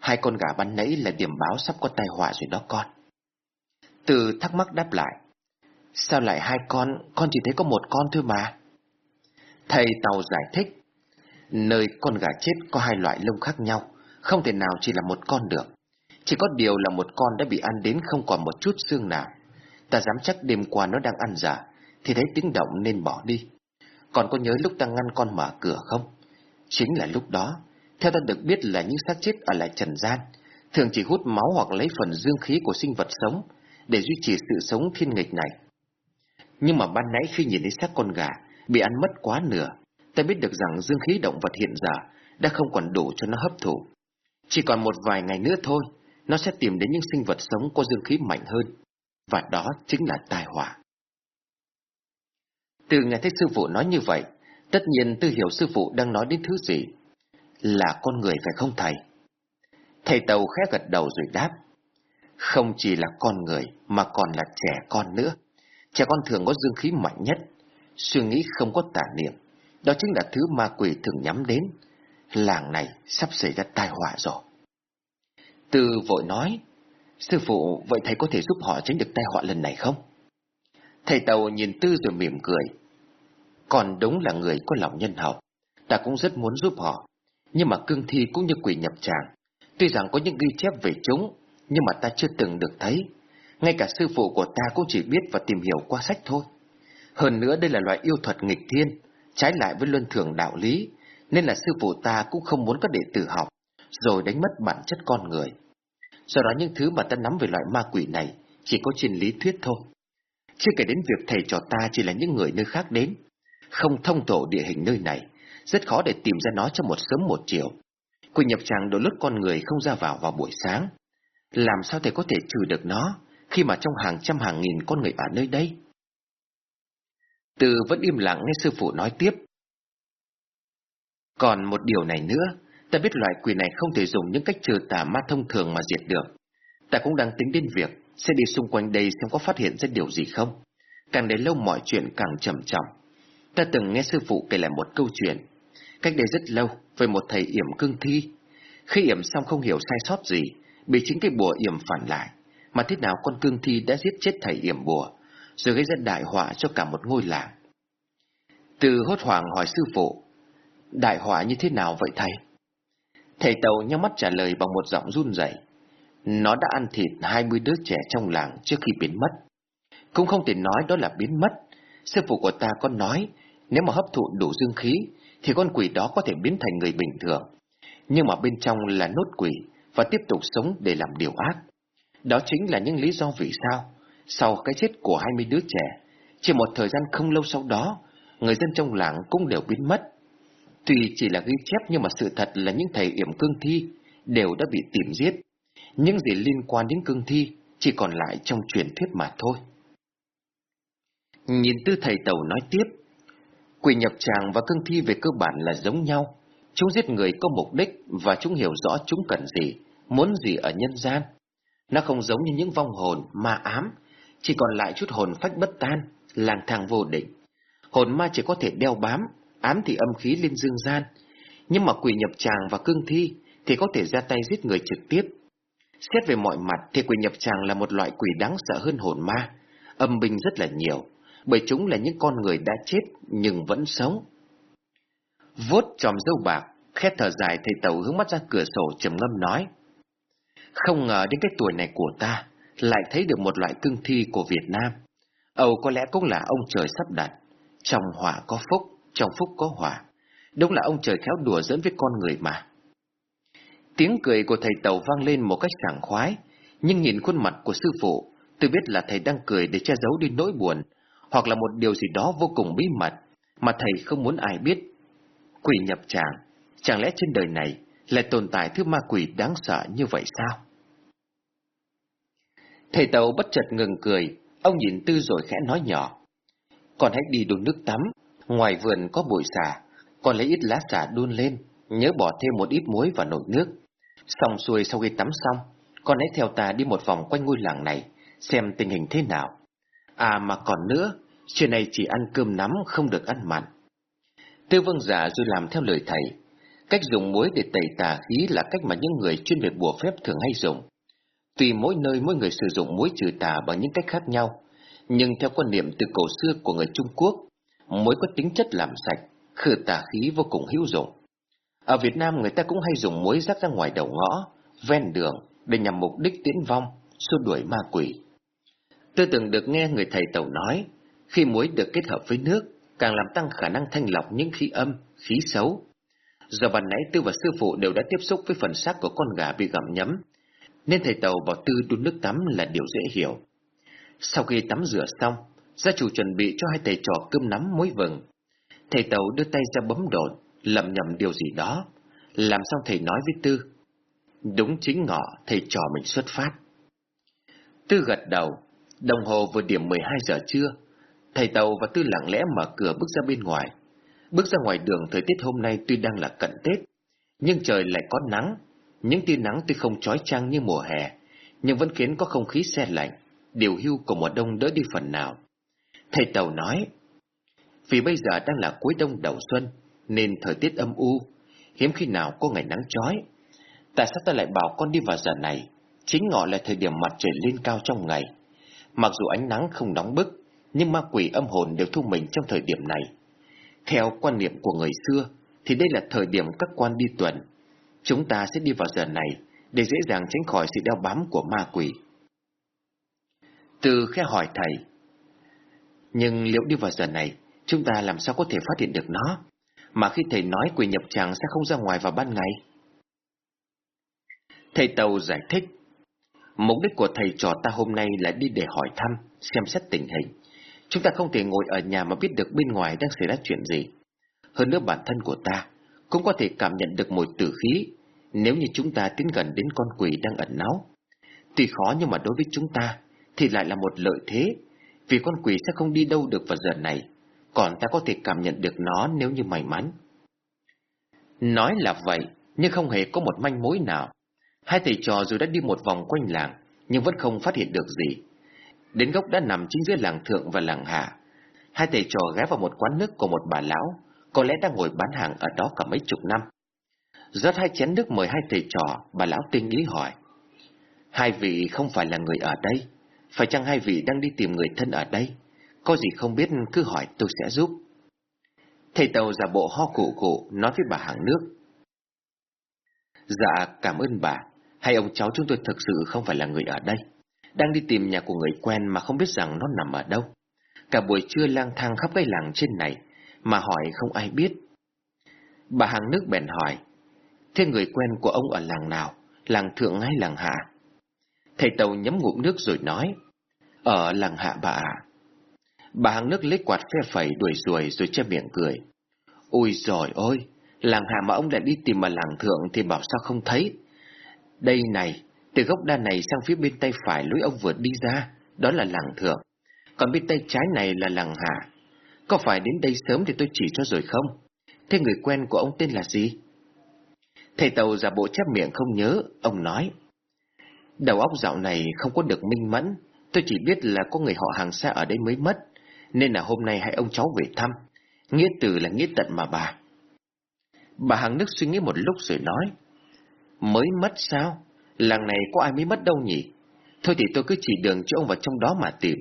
Hai con gà bắn nãy là điểm báo sắp có tai họa rồi đó con. Từ thắc mắc đáp lại. Sao lại hai con, con chỉ thấy có một con thôi mà. Thầy tàu giải thích. Nơi con gà chết có hai loại lông khác nhau, không thể nào chỉ là một con được. Chỉ có điều là một con đã bị ăn đến không còn một chút xương nào. Ta dám chắc đêm qua nó đang ăn giả, thì thấy tiếng động nên bỏ đi. Còn có nhớ lúc ta ngăn con mở cửa không? Chính là lúc đó, theo ta được biết là những xác chết ở lại trần gian, thường chỉ hút máu hoặc lấy phần dương khí của sinh vật sống để duy trì sự sống thiên nghịch này. Nhưng mà ban nãy khi nhìn thấy xác con gà bị ăn mất quá nửa, ta biết được rằng dương khí động vật hiện giờ đã không còn đủ cho nó hấp thụ. Chỉ còn một vài ngày nữa thôi, nó sẽ tìm đến những sinh vật sống có dương khí mạnh hơn, và đó chính là tai họa. Từ ngày thấy sư phụ nói như vậy, tất nhiên Tư hiểu sư phụ đang nói đến thứ gì. Là con người phải không thầy? Thầy Tàu khẽ gật đầu rồi đáp. Không chỉ là con người, mà còn là trẻ con nữa. Trẻ con thường có dương khí mạnh nhất, suy nghĩ không có tà niệm. Đó chính là thứ ma quỷ thường nhắm đến. Làng này sắp xảy ra tai họa rồi. Tư vội nói, Sư phụ, vậy thầy có thể giúp họ tránh được tai họa lần này không? Thầy Tàu nhìn Tư rồi mỉm cười. Còn đúng là người có lòng nhân hậu. Ta cũng rất muốn giúp họ. Nhưng mà cương thi cũng như quỷ nhập tràng. Tuy rằng có những ghi chép về chúng, nhưng mà ta chưa từng được thấy. Ngay cả sư phụ của ta cũng chỉ biết và tìm hiểu qua sách thôi. Hơn nữa đây là loại yêu thuật nghịch thiên, trái lại với luân thường đạo lý, nên là sư phụ ta cũng không muốn các đệ tử học, rồi đánh mất bản chất con người. Do đó những thứ mà ta nắm về loại ma quỷ này chỉ có trên lý thuyết thôi. Chưa kể đến việc thầy trò ta chỉ là những người nơi khác đến, không thông tổ địa hình nơi này, rất khó để tìm ra nó trong một sớm một chiều. Quỷ nhập tràng đôi lúc con người không ra vào vào buổi sáng. Làm sao thầy có thể trừ được nó khi mà trong hàng trăm hàng nghìn con người ở nơi đây? Từ vẫn im lặng nghe sư phụ nói tiếp. Còn một điều này nữa, ta biết loại quỷ này không thể dùng những cách trừ tà ma thông thường mà diệt được. Ta cũng đang tính đến việc sẽ đi xung quanh đây xem có phát hiện ra điều gì không. Càng đến lâu mọi chuyện càng trầm trọng. Ta từng nghe sư phụ kể lại một câu chuyện. Cách đây rất lâu, về một thầy yểm cương thi. Khi yểm xong không hiểu sai sót gì, bị chính cái bùa yểm phản lại. Mà thế nào con cương thi đã giết chết thầy yểm bùa, rồi gây ra đại họa cho cả một ngôi làng. Từ hốt hoảng hỏi sư phụ, đại họa như thế nào vậy thầy? Thầy Tàu nhắm mắt trả lời bằng một giọng run rẩy. Nó đã ăn thịt hai mươi đứa trẻ trong làng trước khi biến mất. Cũng không thể nói đó là biến mất. Sư phụ của ta có nói, nếu mà hấp thụ đủ dương khí, thì con quỷ đó có thể biến thành người bình thường. Nhưng mà bên trong là nốt quỷ và tiếp tục sống để làm điều ác. Đó chính là những lý do vì sao, sau cái chết của hai mươi đứa trẻ, chỉ một thời gian không lâu sau đó, người dân trong làng cũng đều biến mất. Tuy chỉ là ghi chép nhưng mà sự thật là những thầy yểm cương thi đều đã bị tìm giết. Những gì liên quan đến cương thi chỉ còn lại trong truyền thuyết mà thôi. Nhìn tư thầy tàu nói tiếp, quỷ nhập tràng và cương thi về cơ bản là giống nhau. Chúng giết người có mục đích và chúng hiểu rõ chúng cần gì, muốn gì ở nhân gian. Nó không giống như những vong hồn, ma ám, chỉ còn lại chút hồn phách bất tan, lang thang vô định. Hồn ma chỉ có thể đeo bám, ám thì âm khí lên dương gian, nhưng mà quỷ nhập tràng và cương thi thì có thể ra tay giết người trực tiếp. Xét về mọi mặt thì quỷ nhập tràng là một loại quỷ đáng sợ hơn hồn ma, âm binh rất là nhiều, bởi chúng là những con người đã chết nhưng vẫn sống. Vốt tròm dâu bạc, khét thở dài thầy tàu hướng mắt ra cửa sổ trầm ngâm nói. Không ngờ đến cái tuổi này của ta, lại thấy được một loại cương thi của Việt Nam. Âu có lẽ cũng là ông trời sắp đặt. Trong hỏa có phúc, trong phúc có hỏa. Đúng là ông trời khéo đùa dẫn với con người mà. Tiếng cười của thầy Tàu vang lên một cách sảng khoái, nhưng nhìn khuôn mặt của sư phụ, tôi biết là thầy đang cười để che giấu đi nỗi buồn, hoặc là một điều gì đó vô cùng bí mật, mà thầy không muốn ai biết. Quỷ nhập tràng, chẳng lẽ trên đời này lại tồn tại thứ ma quỷ đáng sợ như vậy sao? Thầy Tàu bất chợt ngừng cười, ông nhìn Tư rồi khẽ nói nhỏ. Con hãy đi đun nước tắm, ngoài vườn có bụi xà, con lấy ít lá xà đun lên, nhớ bỏ thêm một ít muối vào nồi nước. Xong xuôi sau khi tắm xong, con hãy theo ta đi một vòng quanh ngôi làng này, xem tình hình thế nào. À mà còn nữa, chuyện này chỉ ăn cơm nắm không được ăn mặn. Tư vương giả rồi làm theo lời thầy. Cách dùng muối để tẩy tà khí là cách mà những người chuyên về bùa phép thường hay dùng. Tùy mỗi nơi mỗi người sử dụng muối trừ tà bằng những cách khác nhau, nhưng theo quan niệm từ cổ xưa của người Trung Quốc, muối có tính chất làm sạch, khử tà khí vô cùng hữu dụng. Ở Việt Nam người ta cũng hay dùng muối rắc ra ngoài đầu ngõ, ven đường để nhằm mục đích tiến vong, xua đuổi ma quỷ. Tôi từng được nghe người thầy tàu nói, khi muối được kết hợp với nước, càng làm tăng khả năng thanh lọc những khí âm, khí xấu. Do ban nãy Tư và sư phụ đều đã tiếp xúc với phần xác của con gà bị gặm nhấm, nên thầy tàu bảo Tư đun nước tắm là điều dễ hiểu. Sau khi tắm rửa xong, gia chủ chuẩn bị cho hai thầy trò cơm nắm muối vừng. Thầy tàu đưa tay ra bấm đột, lầm nhầm điều gì đó. Làm xong thầy nói với Tư. Đúng chính ngọ, thầy trò mình xuất phát. Tư gật đầu, đồng hồ vừa điểm 12 giờ trưa. Thầy tàu và Tư lặng lẽ mở cửa bước ra bên ngoài. Bước ra ngoài đường thời tiết hôm nay tuy đang là cận Tết, nhưng trời lại có nắng. Những tia nắng tuy không trói chang như mùa hè, nhưng vẫn khiến có không khí xe lạnh, điều hưu của mùa đông đỡ đi phần nào. Thầy Tàu nói, vì bây giờ đang là cuối đông đầu xuân, nên thời tiết âm u, hiếm khi nào có ngày nắng chói. Tại sao ta lại bảo con đi vào giờ này? Chính ngọ là thời điểm mặt trời lên cao trong ngày. Mặc dù ánh nắng không nóng bức, nhưng ma quỷ âm hồn đều thu mình trong thời điểm này. Theo quan niệm của người xưa, thì đây là thời điểm các quan đi tuần. Chúng ta sẽ đi vào giờ này để dễ dàng tránh khỏi sự đeo bám của ma quỷ. Từ khe hỏi thầy, nhưng liệu đi vào giờ này, chúng ta làm sao có thể phát hiện được nó? Mà khi thầy nói quỷ nhập tràng sẽ không ra ngoài vào ban ngày. Thầy Tàu giải thích, mục đích của thầy trò ta hôm nay là đi để hỏi thăm, xem xét tình hình. Chúng ta không thể ngồi ở nhà mà biết được bên ngoài đang xảy ra chuyện gì. hơn nữa bản thân của ta cũng có thể cảm nhận được mùi tử khí nếu như chúng ta tiến gần đến con quỷ đang ẩn náu. Tuy khó nhưng mà đối với chúng ta thì lại là một lợi thế, vì con quỷ sẽ không đi đâu được vào giờ này, còn ta có thể cảm nhận được nó nếu như may mắn. Nói là vậy, nhưng không hề có một manh mối nào. Hai thầy trò dù đã đi một vòng quanh làng, nhưng vẫn không phát hiện được gì. Đến gốc đã nằm chính giữa làng thượng và làng hạ. Hai thầy trò ghé vào một quán nước của một bà lão, có lẽ đang ngồi bán hàng ở đó cả mấy chục năm. Rót hai chén nước mời hai thầy trò, bà lão tinh ý hỏi. Hai vị không phải là người ở đây, phải chăng hai vị đang đi tìm người thân ở đây? Có gì không biết cứ hỏi tôi sẽ giúp. Thầy Tàu giả bộ ho cụ cụ nói với bà hàng nước. Dạ, cảm ơn bà. Hai ông cháu chúng tôi thực sự không phải là người ở đây. Đang đi tìm nhà của người quen mà không biết rằng nó nằm ở đâu. Cả buổi trưa lang thang khắp cái làng trên này, mà hỏi không ai biết. Bà hàng nước bèn hỏi, thế người quen của ông ở làng nào, làng thượng hay làng hạ? Thầy Tàu nhấm ngụm nước rồi nói, ở làng hạ bà ạ. Bà hàng nước lấy quạt phe phẩy đuổi ruồi rồi che miệng cười. Ôi giời ơi, làng hạ mà ông lại đi tìm mà làng thượng thì bảo sao không thấy. Đây này, từ gốc đa này sang phía bên tay phải lối ông vừa đi ra, đó là làng thượng. Còn bên tay trái này là làng hạ. Có phải đến đây sớm thì tôi chỉ cho rồi không? Thế người quen của ông tên là gì? Thầy Tàu giả bộ chép miệng không nhớ, ông nói. Đầu óc dạo này không có được minh mẫn, tôi chỉ biết là có người họ hàng xa ở đây mới mất, nên là hôm nay hãy ông cháu về thăm. Nghĩa từ là nghĩa tận mà bà. Bà hàng nước suy nghĩ một lúc rồi nói. Mới mất sao? Làng này có ai mới mất đâu nhỉ? Thôi thì tôi cứ chỉ đường cho ông vào trong đó mà tìm.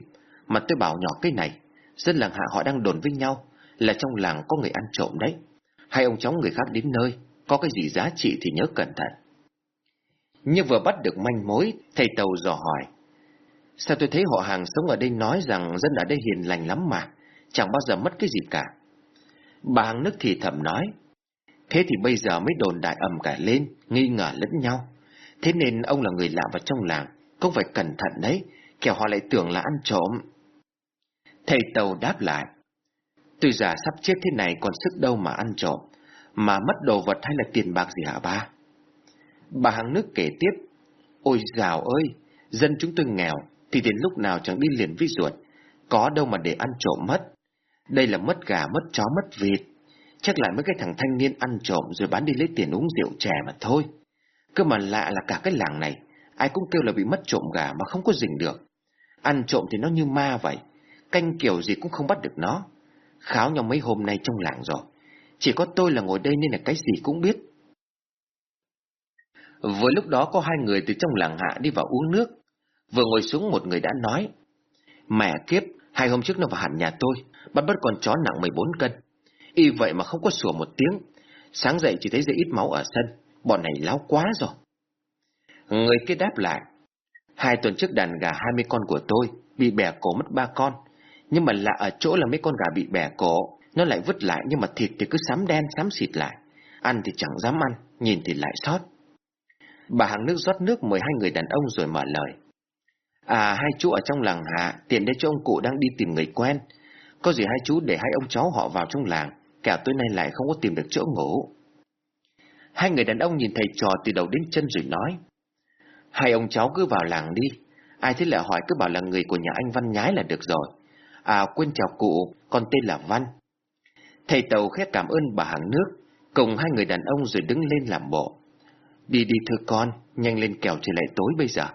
Mà tôi bảo nhỏ cái này, dân làng hạ họ đang đồn với nhau là trong làng có người ăn trộm đấy. Hai ông cháu người khác đến nơi, có cái gì giá trị thì nhớ cẩn thận. Nhưng vừa bắt được manh mối, thầy Tàu dò hỏi. Sao tôi thấy họ hàng sống ở đây nói rằng dân ở đây hiền lành lắm mà, chẳng bao giờ mất cái gì cả. Bà hàng nước thì thầm nói. Thế thì bây giờ mới đồn đại ầm cả lên, nghi ngờ lẫn nhau. Thế nên ông là người lạ vào trong làng, không phải cẩn thận đấy, kẻo họ lại tưởng là ăn trộm. Thầy Tàu đáp lại. Tôi già sắp chết thế này còn sức đâu mà ăn trộm, mà mất đồ vật hay là tiền bạc gì hả ba? Bà hàng nước kể tiếp. Ôi dào ơi, dân chúng tôi nghèo, thì đến lúc nào chẳng đi liền với ruột, có đâu mà để ăn trộm mất. Đây là mất gà, mất chó, mất vịt. Chắc lại mấy cái thằng thanh niên ăn trộm rồi bán đi lấy tiền uống rượu chè mà thôi. Cơ mà lạ là cả cái làng này, ai cũng kêu là bị mất trộm gà mà không có rình được. Ăn trộm thì nó như ma vậy, canh kiểu gì cũng không bắt được nó. Kháo nhau mấy hôm nay trong làng rồi. Chỉ có tôi là ngồi đây nên là cái gì cũng biết. Vừa lúc đó có hai người từ trong làng hạ đi vào uống nước. Vừa ngồi xuống một người đã nói. Mẹ kiếp, hai hôm trước nó vào hẳn nhà tôi, bắt bắt con chó nặng 14 cân. Y vậy mà không có sủa một tiếng. Sáng dậy chỉ thấy dễ ít máu ở sân, bọn này láo quá rồi. Người kia đáp lại. Hai tuần trước đàn gà 20 con của tôi bị bẻ cổ mất ba con. Nhưng mà lạ ở chỗ là mấy con gà bị bẻ cổ, nó lại vứt lại nhưng mà thịt thì cứ sám đen sám xịt lại. Ăn thì chẳng dám ăn, nhìn thì lại sót. Bà hàng nước rót nước mời hai người đàn ông rồi mở lời. À, hai chú ở trong làng hạ, tiện đây cho ông cụ đang đi tìm người quen. Có gì hai chú để hai ông cháu họ vào trong làng, kẻo tối nay lại không có tìm được chỗ ngủ. Hai người đàn ông nhìn thầy trò từ đầu đến chân rồi nói. Hai ông cháu cứ vào làng đi, ai thế lại hỏi cứ bảo là người của nhà anh Văn Nhái là được rồi. À, quên chào cụ, con tên là Văn. Thầy Tàu khét cảm ơn bà hàng nước, cùng hai người đàn ông rồi đứng lên làm bộ. Đi đi thưa con, nhanh lên kẻo trời lại tối bây giờ.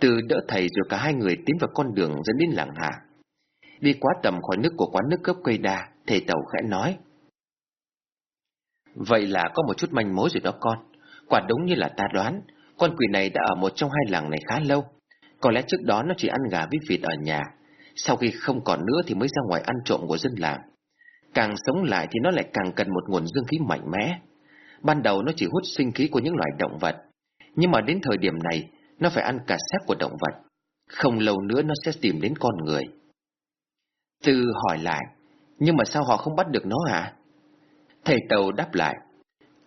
Từ đỡ thầy rồi cả hai người tiến vào con đường dẫn đến làng hạ. Đi quá tầm khỏi nước của quán nước cướp cây đa, thầy Tàu khẽ nói. Vậy là có một chút manh mối rồi đó con. Quả đúng như là ta đoán, con quỷ này đã ở một trong hai làng này khá lâu. Có lẽ trước đó nó chỉ ăn gà với vịt ở nhà, sau khi không còn nữa thì mới ra ngoài ăn trộm của dân làng. Càng sống lại thì nó lại càng cần một nguồn dương khí mạnh mẽ. Ban đầu nó chỉ hút sinh khí của những loài động vật, nhưng mà đến thời điểm này, nó phải ăn cả xác của động vật. Không lâu nữa nó sẽ tìm đến con người. từ hỏi lại, nhưng mà sao họ không bắt được nó hả? Thầy Tàu đáp lại,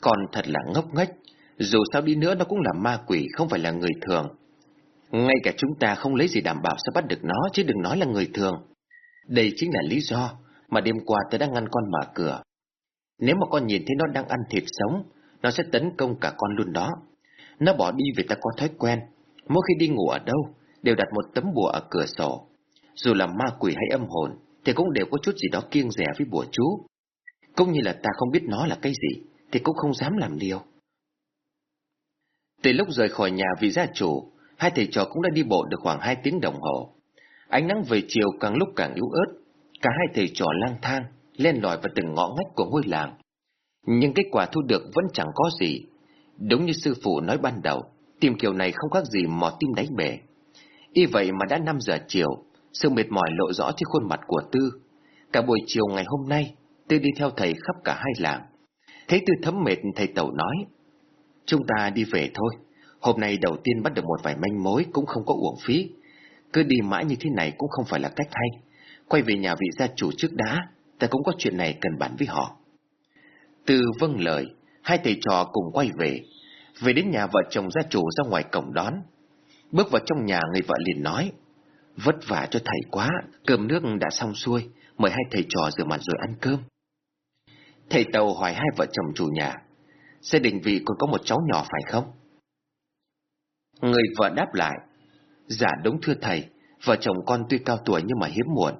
còn thật là ngốc nghếch, dù sao đi nữa nó cũng là ma quỷ, không phải là người thường. Ngay cả chúng ta không lấy gì đảm bảo sẽ bắt được nó, chứ đừng nói là người thường. Đây chính là lý do mà đêm qua tớ đã ngăn con mở cửa, Nếu mà con nhìn thấy nó đang ăn thịt sống, nó sẽ tấn công cả con luôn đó. Nó bỏ đi vì ta có thói quen, mỗi khi đi ngủ ở đâu, đều đặt một tấm bùa ở cửa sổ. Dù là ma quỷ hay âm hồn, thì cũng đều có chút gì đó kiêng rẻ với bùa chú. Cũng như là ta không biết nó là cái gì, thì cũng không dám làm liều. Từ lúc rời khỏi nhà vị gia chủ, hai thầy trò cũng đã đi bộ được khoảng hai tiếng đồng hồ. Ánh nắng về chiều càng lúc càng yếu ớt, cả hai thầy trò lang thang, lên lỏi vào từng ngõ ngách của ngôi làng. Nhưng kết quả thu được vẫn chẳng có gì. Đúng như sư phụ nói ban đầu, tìm kiểu này không khác gì mò tim đáy bể. Y vậy mà đã 5 giờ chiều, sự mệt mỏi lộ rõ trên khuôn mặt của Tư. Cả buổi chiều ngày hôm nay, Tư đi theo thầy khắp cả hai làng. Thấy Tư thấm mệt, thầy Tẩu nói, Chúng ta đi về thôi, hôm nay đầu tiên bắt được một vài manh mối cũng không có uổng phí. Cứ đi mãi như thế này cũng không phải là cách hay. Quay về nhà vị gia chủ trước đã, ta cũng có chuyện này cần bàn với họ. Tư vâng lời, hai thầy trò cùng quay về. Về đến nhà vợ chồng gia chủ ra ngoài cổng đón. Bước vào trong nhà người vợ liền nói, vất vả cho thầy quá, cơm nước đã xong xuôi, mời hai thầy trò rửa mặt rồi ăn cơm. Thầy Tàu hỏi hai vợ chồng chủ nhà, gia đình vị còn có một cháu nhỏ phải không? Người vợ đáp lại, dạ đúng thưa thầy, vợ chồng con tuy cao tuổi nhưng mà hiếm muộn,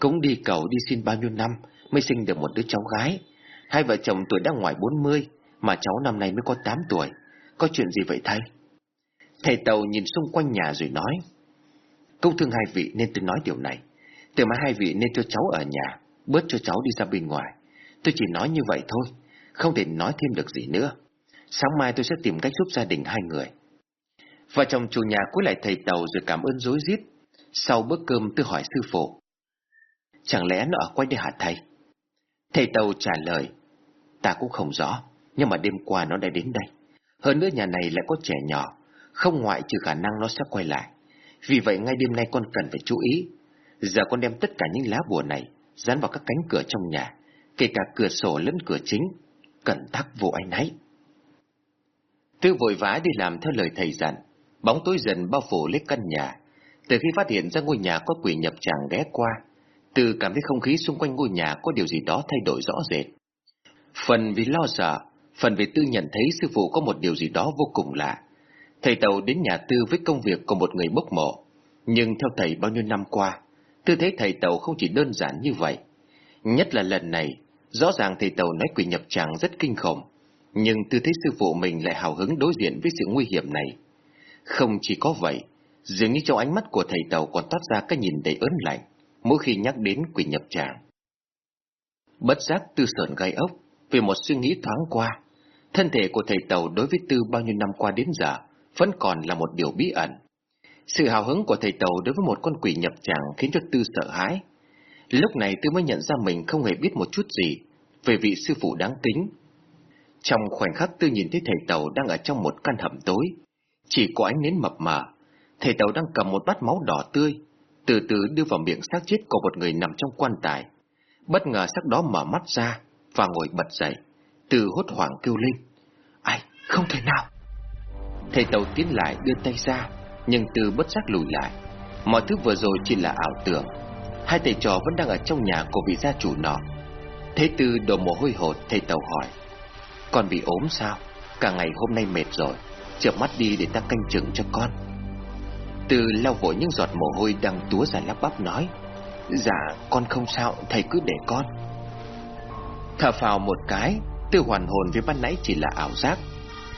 cũng đi cầu đi xin bao nhiêu năm mới sinh được một đứa cháu gái. Hai vợ chồng tuổi đã ngoài 40, mà cháu năm nay mới có 8 tuổi. Có chuyện gì vậy thầy? Thầy Tàu nhìn xung quanh nhà rồi nói, câu thương hai vị nên tôi nói điều này. Từ mai hai vị nên cho cháu ở nhà, bớt cho cháu đi ra bên ngoài. Tôi chỉ nói như vậy thôi, không thể nói thêm được gì nữa. Sáng mai tôi sẽ tìm cách giúp gia đình hai người. Vợ chồng chủ nhà cúi lại thầy Tàu rồi cảm ơn dối rít. Sau bữa cơm tôi hỏi sư phụ. Chẳng lẽ nó ở quanh đây hả thầy? Thầy Tàu trả lời. Ta cũng không rõ, nhưng mà đêm qua nó đã đến đây. Hơn nữa nhà này lại có trẻ nhỏ, không ngoại trừ khả năng nó sẽ quay lại. Vì vậy ngay đêm nay con cần phải chú ý. Giờ con đem tất cả những lá bùa này dán vào các cánh cửa trong nhà, kể cả cửa sổ lẫn cửa chính. Cẩn thắc vô anh nấy Tư vội vã đi làm theo lời thầy dặn. Bóng tối dần bao phủ lấy căn nhà. Từ khi phát hiện ra ngôi nhà có quỷ nhập tràng ghé qua, Tư cảm thấy không khí xung quanh ngôi nhà có điều gì đó thay đổi rõ rệt. Phần vì lo sợ, phần vì Tư nhận thấy sư phụ có một điều gì đó vô cùng lạ. Thầy Tàu đến nhà Tư với công việc của một người bốc mộ. Nhưng theo thầy bao nhiêu năm qua, Tư thấy thầy Tàu không chỉ đơn giản như vậy. Nhất là lần này, rõ ràng thầy Tàu nói quỷ nhập tràng rất kinh khủng. Nhưng Tư thấy sư phụ mình lại hào hứng đối diện với sự nguy hiểm này. Không chỉ có vậy, dường như trong ánh mắt của thầy Tàu còn toát ra cái nhìn đầy ớn lạnh mỗi khi nhắc đến quỷ nhập tràng. Bất giác Tư sờn gai ốc vì một suy nghĩ thoáng qua. Thân thể của thầy Tàu đối với Tư bao nhiêu năm qua đến giờ vẫn còn là một điều bí ẩn. Sự hào hứng của thầy Tàu đối với một con quỷ nhập tràng khiến cho Tư sợ hãi. Lúc này Tư mới nhận ra mình không hề biết một chút gì về vị sư phụ đáng kính. Trong khoảnh khắc Tư nhìn thấy thầy Tàu đang ở trong một căn hầm tối, chỉ có ánh nến mập mờ, thầy Tàu đang cầm một bát máu đỏ tươi, từ từ đưa vào miệng xác chết của một người nằm trong quan tài. Bất ngờ xác đó mở mắt ra và ngồi bật dậy, từ hốt hoảng kêu lên. Ai, không thể nào! Thầy Tàu tiến lại đưa tay ra, nhưng từ bất giác lùi lại. Mọi thứ vừa rồi chỉ là ảo tưởng. Hai thầy trò vẫn đang ở trong nhà của vị gia chủ nọ. Thế Tư đổ mồ hôi hột, thầy Tàu hỏi. Con bị ốm sao? Cả ngày hôm nay mệt rồi. Chợp mắt đi để ta canh chừng cho con. Tư lau vội những giọt mồ hôi đang túa ra lắp bắp nói. Dạ, con không sao, thầy cứ để con. Thở phào một cái, Tư hoàn hồn với ban nãy chỉ là ảo giác.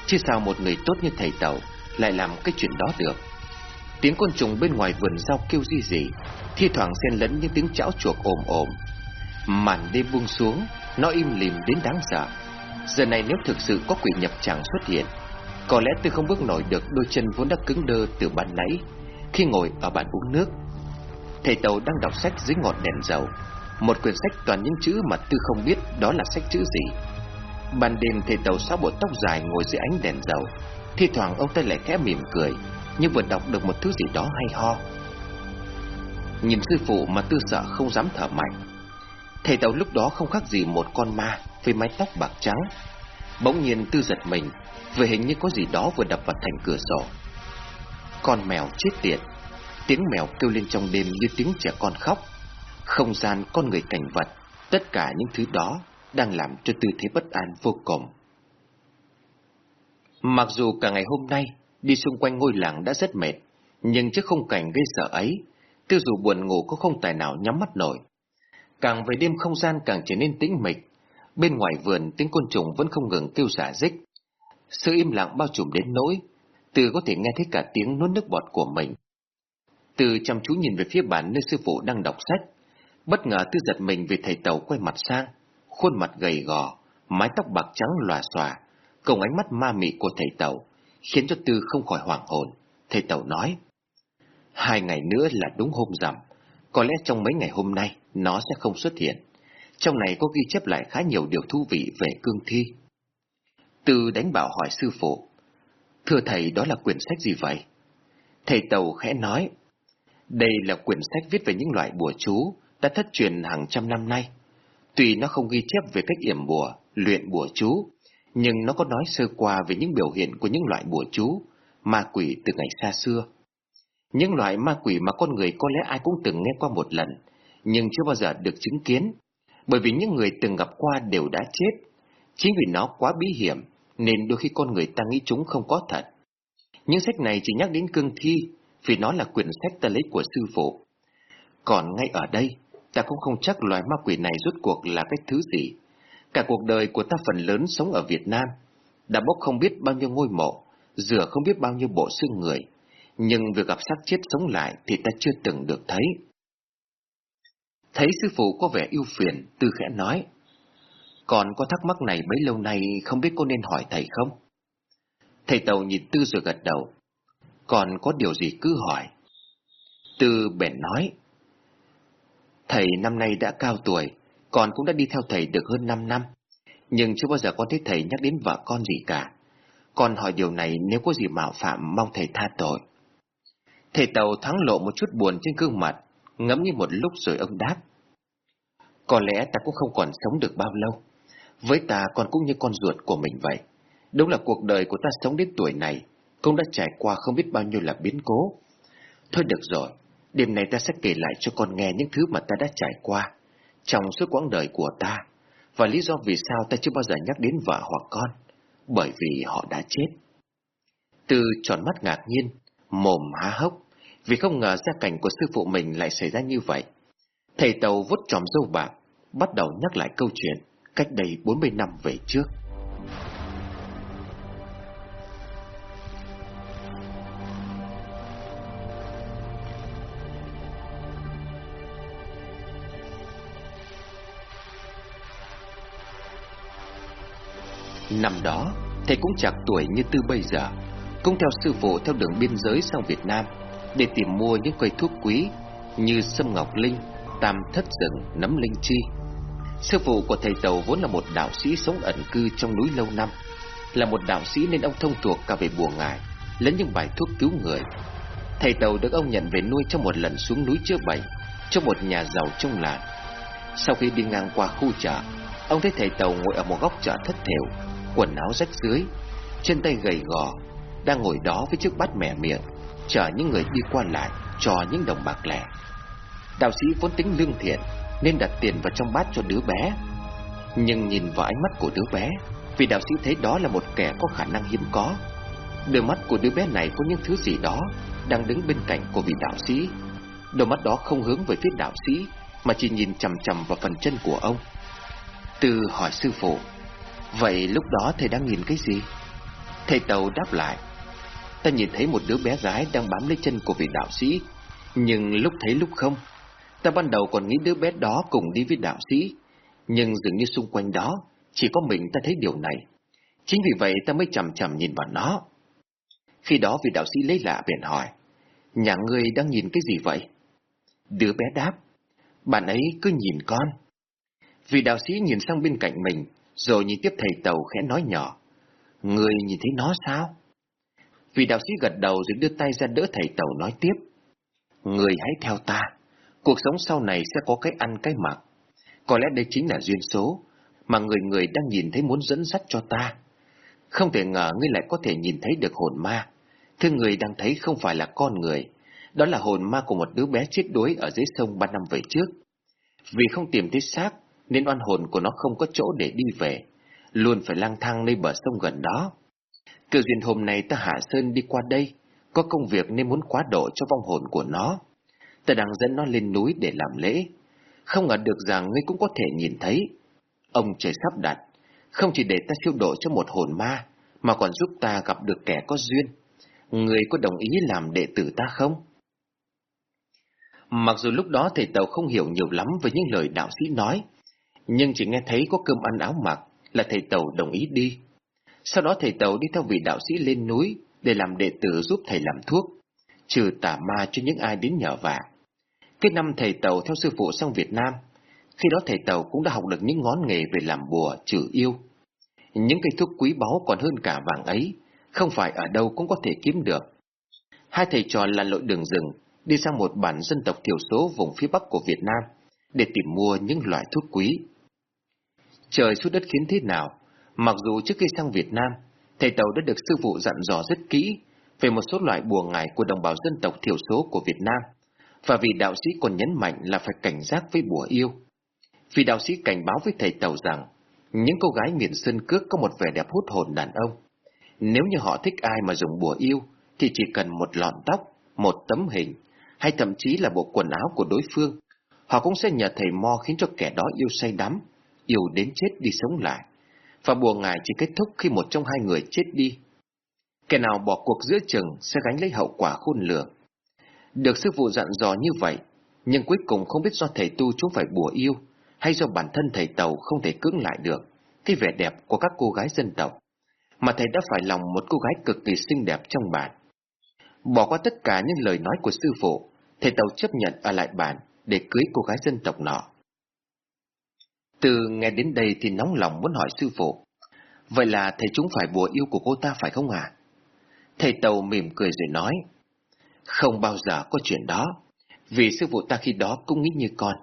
Chứ sao một người tốt như thầy Tàu lại làm cái chuyện đó được. Tiếng côn trùng bên ngoài vườn rau kêu di gì, thi thoảng xen lẫn những tiếng chảo chuộc ồm ồm. Màn đêm buông xuống, nó im lìm đến đáng sợ. Giờ này nếu thực sự có quỷ nhập tràng xuất hiện, có lẽ tôi không bước nổi được đôi chân vốn đã cứng đơ từ ban nãy khi ngồi ở bàn uống nước. Thầy Tàu đang đọc sách dưới ngọn đèn dầu, một quyển sách toàn những chữ mà Tư không biết đó là sách chữ gì. Ban đêm thầy Tàu xóa bộ tóc dài ngồi dưới ánh đèn dầu, thi thoảng ông ta lại khẽ mỉm cười, như vừa đọc được một thứ gì đó hay ho. Nhìn sư phụ mà Tư sợ không dám thở mạnh. Thầy Tàu lúc đó không khác gì một con ma với mái tóc bạc trắng. Bỗng nhiên Tư giật mình, vì hình như có gì đó vừa đập vào thành cửa sổ. Con mèo chết tiệt, tiếng mèo kêu lên trong đêm như tiếng trẻ con khóc. Không gian, con người cảnh vật, tất cả những thứ đó đang làm cho tư thế bất an vô cùng. Mặc dù cả ngày hôm nay đi xung quanh ngôi làng đã rất mệt, nhưng trước khung cảnh gây sợ ấy, tư dù buồn ngủ cũng không tài nào nhắm mắt nổi. Càng về đêm không gian càng trở nên tĩnh mịch, bên ngoài vườn tiếng côn trùng vẫn không ngừng kêu xả dích. Sự im lặng bao trùm đến nỗi, Từ có thể nghe thấy cả tiếng nuốt nước bọt của mình. Từ chăm chú nhìn về phía bàn nơi sư phụ đang đọc sách, bất ngờ Tư giật mình vì thầy Tàu quay mặt sang, khuôn mặt gầy gò, mái tóc bạc trắng lòa xòa, cùng ánh mắt ma mị của thầy Tàu, khiến cho Tư không khỏi hoảng hồn. Thầy Tàu nói, hai ngày nữa là đúng hôm rằm, có lẽ trong mấy ngày hôm nay nó sẽ không xuất hiện. Trong này có ghi chép lại khá nhiều điều thú vị về cương thi. Tư đánh bảo hỏi sư phụ, thưa thầy đó là quyển sách gì vậy? Thầy Tàu khẽ nói, đây là quyển sách viết về những loại bùa chú đã thất truyền hàng trăm năm nay. Tuy nó không ghi chép về cách yểm bùa, luyện bùa chú, nhưng nó có nói sơ qua về những biểu hiện của những loại bùa chú, ma quỷ từ ngày xa xưa. Những loại ma quỷ mà con người có lẽ ai cũng từng nghe qua một lần, nhưng chưa bao giờ được chứng kiến, bởi vì những người từng gặp qua đều đã chết. Chính vì nó quá bí hiểm, nên đôi khi con người ta nghĩ chúng không có thật. Những sách này chỉ nhắc đến cương thi, vì nó là quyển sách ta lấy của sư phụ. Còn ngay ở đây, ta cũng không chắc loài ma quỷ này rốt cuộc là cái thứ gì. Cả cuộc đời của ta phần lớn sống ở Việt Nam, đã bốc không biết bao nhiêu ngôi mộ, rửa không biết bao nhiêu bộ xương người, nhưng việc gặp xác chết sống lại thì ta chưa từng được thấy. Thấy sư phụ có vẻ yêu phiền, tư khẽ nói, còn có thắc mắc này bấy lâu nay không biết cô nên hỏi thầy không? Thầy Tàu nhìn Tư rồi gật đầu, còn có điều gì cứ hỏi. Tư bèn nói, Thầy năm nay đã cao tuổi, con cũng đã đi theo thầy được hơn 5 năm, nhưng chưa bao giờ con thấy thầy nhắc đến vợ con gì cả. Con hỏi điều này nếu có gì mạo phạm mong thầy tha tội. Thầy Tàu thắng lộ một chút buồn trên gương mặt, ngẫm như một lúc rồi ông đáp. Có lẽ ta cũng không còn sống được bao lâu. Với ta con cũng như con ruột của mình vậy. Đúng là cuộc đời của ta sống đến tuổi này, cũng đã trải qua không biết bao nhiêu là biến cố. Thôi được rồi, Đêm nay ta sẽ kể lại cho con nghe những thứ mà ta đã trải qua trong suốt quãng đời của ta và lý do vì sao ta chưa bao giờ nhắc đến vợ hoặc con, bởi vì họ đã chết. Từ tròn mắt ngạc nhiên, mồm há hốc, vì không ngờ gia cảnh của sư phụ mình lại xảy ra như vậy. Thầy Tàu vút tròm dâu bạc, bắt đầu nhắc lại câu chuyện cách đây 40 năm về trước. Năm đó, thầy cũng chạc tuổi như Tư bây giờ, cũng theo sư phụ theo đường biên giới sang Việt Nam để tìm mua những cây thuốc quý như sâm ngọc linh, tam thất rừng, nấm linh chi. Sư phụ của thầy Tàu vốn là một đạo sĩ sống ẩn cư trong núi lâu năm, là một đạo sĩ nên ông thông thuộc cả về bùa ngải, lẫn những bài thuốc cứu người. Thầy Tàu được ông nhận về nuôi trong một lần xuống núi chữa bệnh cho một nhà giàu trong làng. Sau khi đi ngang qua khu chợ, ông thấy thầy Tàu ngồi ở một góc chợ thất thểu, quần áo rách dưới, trên tay gầy gò, đang ngồi đó với chiếc bát mẻ miệng, chờ những người đi qua lại cho những đồng bạc lẻ. Đạo sĩ vốn tính lương thiện nên đặt tiền vào trong bát cho đứa bé. Nhưng nhìn vào ánh mắt của đứa bé, vì đạo sĩ thấy đó là một kẻ có khả năng hiếm có. Đôi mắt của đứa bé này có những thứ gì đó đang đứng bên cạnh của vị đạo sĩ. Đôi mắt đó không hướng về phía đạo sĩ mà chỉ nhìn chằm chằm vào phần chân của ông. Từ hỏi sư phụ, Vậy lúc đó thầy đang nhìn cái gì? Thầy Tàu đáp lại, Ta nhìn thấy một đứa bé gái đang bám lấy chân của vị đạo sĩ. Nhưng lúc thấy lúc không, Ta ban đầu còn nghĩ đứa bé đó cùng đi với đạo sĩ. Nhưng dường như xung quanh đó Chỉ có mình ta thấy điều này. Chính vì vậy ta mới chầm chầm nhìn vào nó. Khi đó vị đạo sĩ lấy lạ bèn hỏi, Nhà ngươi đang nhìn cái gì vậy? Đứa bé đáp, Bạn ấy cứ nhìn con. Vị đạo sĩ nhìn sang bên cạnh mình rồi nhìn tiếp thầy Tàu khẽ nói nhỏ. Người nhìn thấy nó sao? Vì đạo sĩ gật đầu rồi đưa tay ra đỡ thầy Tàu nói tiếp. Người hãy theo ta. Cuộc sống sau này sẽ có cái ăn cái mặc. Có lẽ đây chính là duyên số mà người người đang nhìn thấy muốn dẫn dắt cho ta. Không thể ngờ ngươi lại có thể nhìn thấy được hồn ma. Thứ người đang thấy không phải là con người. Đó là hồn ma của một đứa bé chết đuối ở dưới sông ba năm về trước. Vì không tìm thấy xác nên oan hồn của nó không có chỗ để đi về, luôn phải lang thang nơi bờ sông gần đó. Cơ duyên hôm nay ta hạ sơn đi qua đây, có công việc nên muốn quá độ cho vong hồn của nó. Ta đang dẫn nó lên núi để làm lễ. Không ngờ được rằng ngươi cũng có thể nhìn thấy. Ông trời sắp đặt, không chỉ để ta siêu độ cho một hồn ma, mà còn giúp ta gặp được kẻ có duyên. Người có đồng ý làm đệ tử ta không? Mặc dù lúc đó thầy Tàu không hiểu nhiều lắm về những lời đạo sĩ nói, nhưng chỉ nghe thấy có cơm ăn áo mặc là thầy Tàu đồng ý đi. Sau đó thầy Tàu đi theo vị đạo sĩ lên núi để làm đệ tử giúp thầy làm thuốc, trừ tà ma cho những ai đến nhờ vả. Cái năm thầy Tàu theo sư phụ sang Việt Nam, khi đó thầy Tàu cũng đã học được những ngón nghề về làm bùa, trừ yêu. Những cây thuốc quý báu còn hơn cả vàng ấy, không phải ở đâu cũng có thể kiếm được. Hai thầy trò lặn lội đường rừng, đi sang một bản dân tộc thiểu số vùng phía bắc của Việt Nam để tìm mua những loại thuốc quý. Trời xuống đất khiến thế nào, mặc dù trước khi sang Việt Nam, thầy Tàu đã được sư phụ dặn dò rất kỹ về một số loại bùa ngải của đồng bào dân tộc thiểu số của Việt Nam, và vì đạo sĩ còn nhấn mạnh là phải cảnh giác với bùa yêu. Vì đạo sĩ cảnh báo với thầy Tàu rằng, những cô gái miền Sơn Cước có một vẻ đẹp hút hồn đàn ông. Nếu như họ thích ai mà dùng bùa yêu, thì chỉ cần một lọn tóc, một tấm hình, hay thậm chí là bộ quần áo của đối phương, họ cũng sẽ nhờ thầy Mo khiến cho kẻ đó yêu say đắm, yêu đến chết đi sống lại. Và bùa ngài chỉ kết thúc khi một trong hai người chết đi. Kẻ nào bỏ cuộc giữa chừng sẽ gánh lấy hậu quả khôn lường. Được sư phụ dặn dò như vậy, nhưng cuối cùng không biết do thầy tu chúng phải bùa yêu, hay do bản thân thầy Tàu không thể cưỡng lại được cái vẻ đẹp của các cô gái dân tộc, mà thầy đã phải lòng một cô gái cực kỳ xinh đẹp trong bản. Bỏ qua tất cả những lời nói của sư phụ, thầy Tàu chấp nhận ở lại bản để cưới cô gái dân tộc nọ. Từ nghe đến đây thì nóng lòng muốn hỏi sư phụ, vậy là thầy chúng phải bùa yêu của cô ta phải không à? Thầy Tàu mỉm cười rồi nói, không bao giờ có chuyện đó, vì sư phụ ta khi đó cũng nghĩ như con.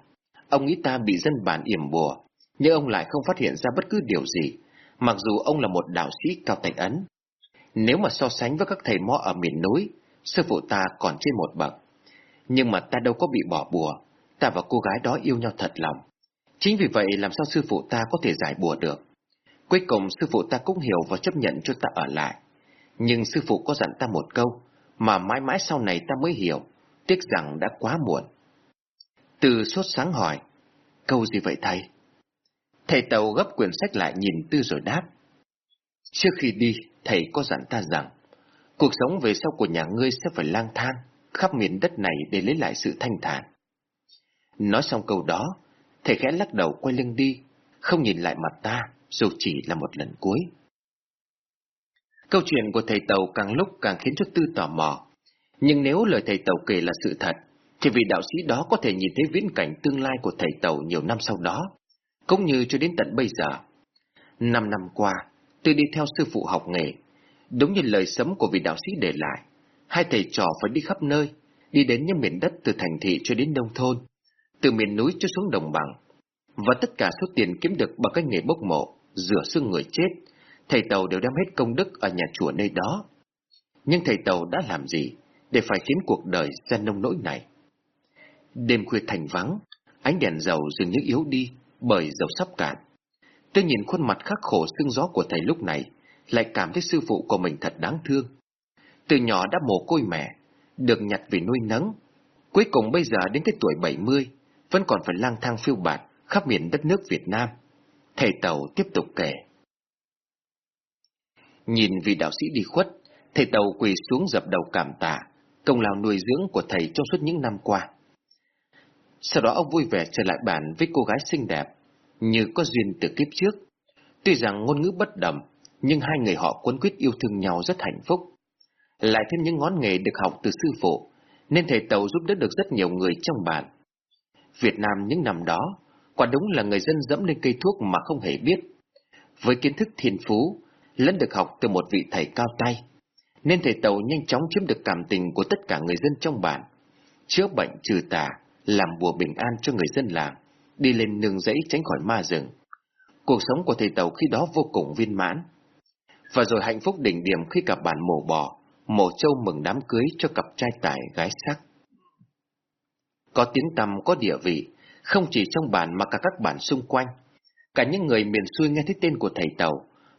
Ông nghĩ ta bị dân bản yểm bùa, nhưng ông lại không phát hiện ra bất cứ điều gì, mặc dù ông là một đạo sĩ cao thành ấn. Nếu mà so sánh với các thầy mo ở miền núi, sư phụ ta còn trên một bậc. Nhưng mà ta đâu có bị bỏ bùa, ta và cô gái đó yêu nhau thật lòng. Chính vì vậy làm sao sư phụ ta có thể giải bùa được. Cuối cùng sư phụ ta cũng hiểu và chấp nhận cho ta ở lại. Nhưng sư phụ có dặn ta một câu, mà mãi mãi sau này ta mới hiểu, tiếc rằng đã quá muộn. Từ sốt sáng hỏi, câu gì vậy thầy? Thầy Tàu gấp quyển sách lại nhìn Tư rồi đáp. Trước khi đi, thầy có dặn ta rằng, cuộc sống về sau của nhà ngươi sẽ phải lang thang khắp miền đất này để lấy lại sự thanh thản. Nói xong câu đó, thầy khẽ lắc đầu quay lưng đi, không nhìn lại mặt ta, dù chỉ là một lần cuối. Câu chuyện của thầy Tàu càng lúc càng khiến cho Tư tò mò. Nhưng nếu lời thầy Tàu kể là sự thật, thì vị đạo sĩ đó có thể nhìn thấy viễn cảnh tương lai của thầy Tàu nhiều năm sau đó, cũng như cho đến tận bây giờ. Năm năm qua, tôi đi theo sư phụ học nghề. Đúng như lời sấm của vị đạo sĩ để lại, hai thầy trò phải đi khắp nơi, đi đến những miền đất từ thành thị cho đến nông thôn, từ miền núi cho xuống đồng bằng. Và tất cả số tiền kiếm được bằng cái nghề bốc mộ, rửa xương người chết, thầy Tàu đều đem hết công đức ở nhà chùa nơi đó. Nhưng thầy Tàu đã làm gì để phải khiến cuộc đời ra nông nỗi này? Đêm khuya thành vắng, ánh đèn dầu dường như yếu đi bởi dầu sắp cạn. Tôi nhìn khuôn mặt khắc khổ sương gió của thầy lúc này, lại cảm thấy sư phụ của mình thật đáng thương. Từ nhỏ đã mồ côi mẹ, được nhặt vì nuôi nấng. Cuối cùng bây giờ đến cái tuổi 70, vẫn còn phải lang thang phiêu bạt khắp miền đất nước Việt Nam. Thầy Tàu tiếp tục kể. Nhìn vị đạo sĩ đi khuất, thầy Tàu quỳ xuống dập đầu cảm tạ, công lao nuôi dưỡng của thầy trong suốt những năm qua. Sau đó ông vui vẻ trở lại bàn với cô gái xinh đẹp, như có duyên từ kiếp trước. Tuy rằng ngôn ngữ bất đồng, nhưng hai người họ quấn quyết yêu thương nhau rất hạnh phúc. Lại thêm những ngón nghề được học từ sư phụ, nên thầy Tàu giúp đỡ được rất nhiều người trong bản. Việt Nam những năm đó, quả đúng là người dân dẫm lên cây thuốc mà không hề biết. Với kiến thức thiên phú, lẫn được học từ một vị thầy cao tay, nên thầy Tàu nhanh chóng chiếm được cảm tình của tất cả người dân trong bản. Chữa bệnh trừ tà, làm bùa bình an cho người dân làng, đi lên nương rẫy tránh khỏi ma rừng. Cuộc sống của thầy Tàu khi đó vô cùng viên mãn. Và rồi hạnh phúc đỉnh điểm khi cả bản mổ bò, mổ trâu mừng đám cưới cho cặp trai tài gái sắc. Có tiếng tăm có địa vị, Không chỉ trong bản mà cả các bản xung quanh. Cả những người miền xuôi nghe thấy tên của thầy Tàu,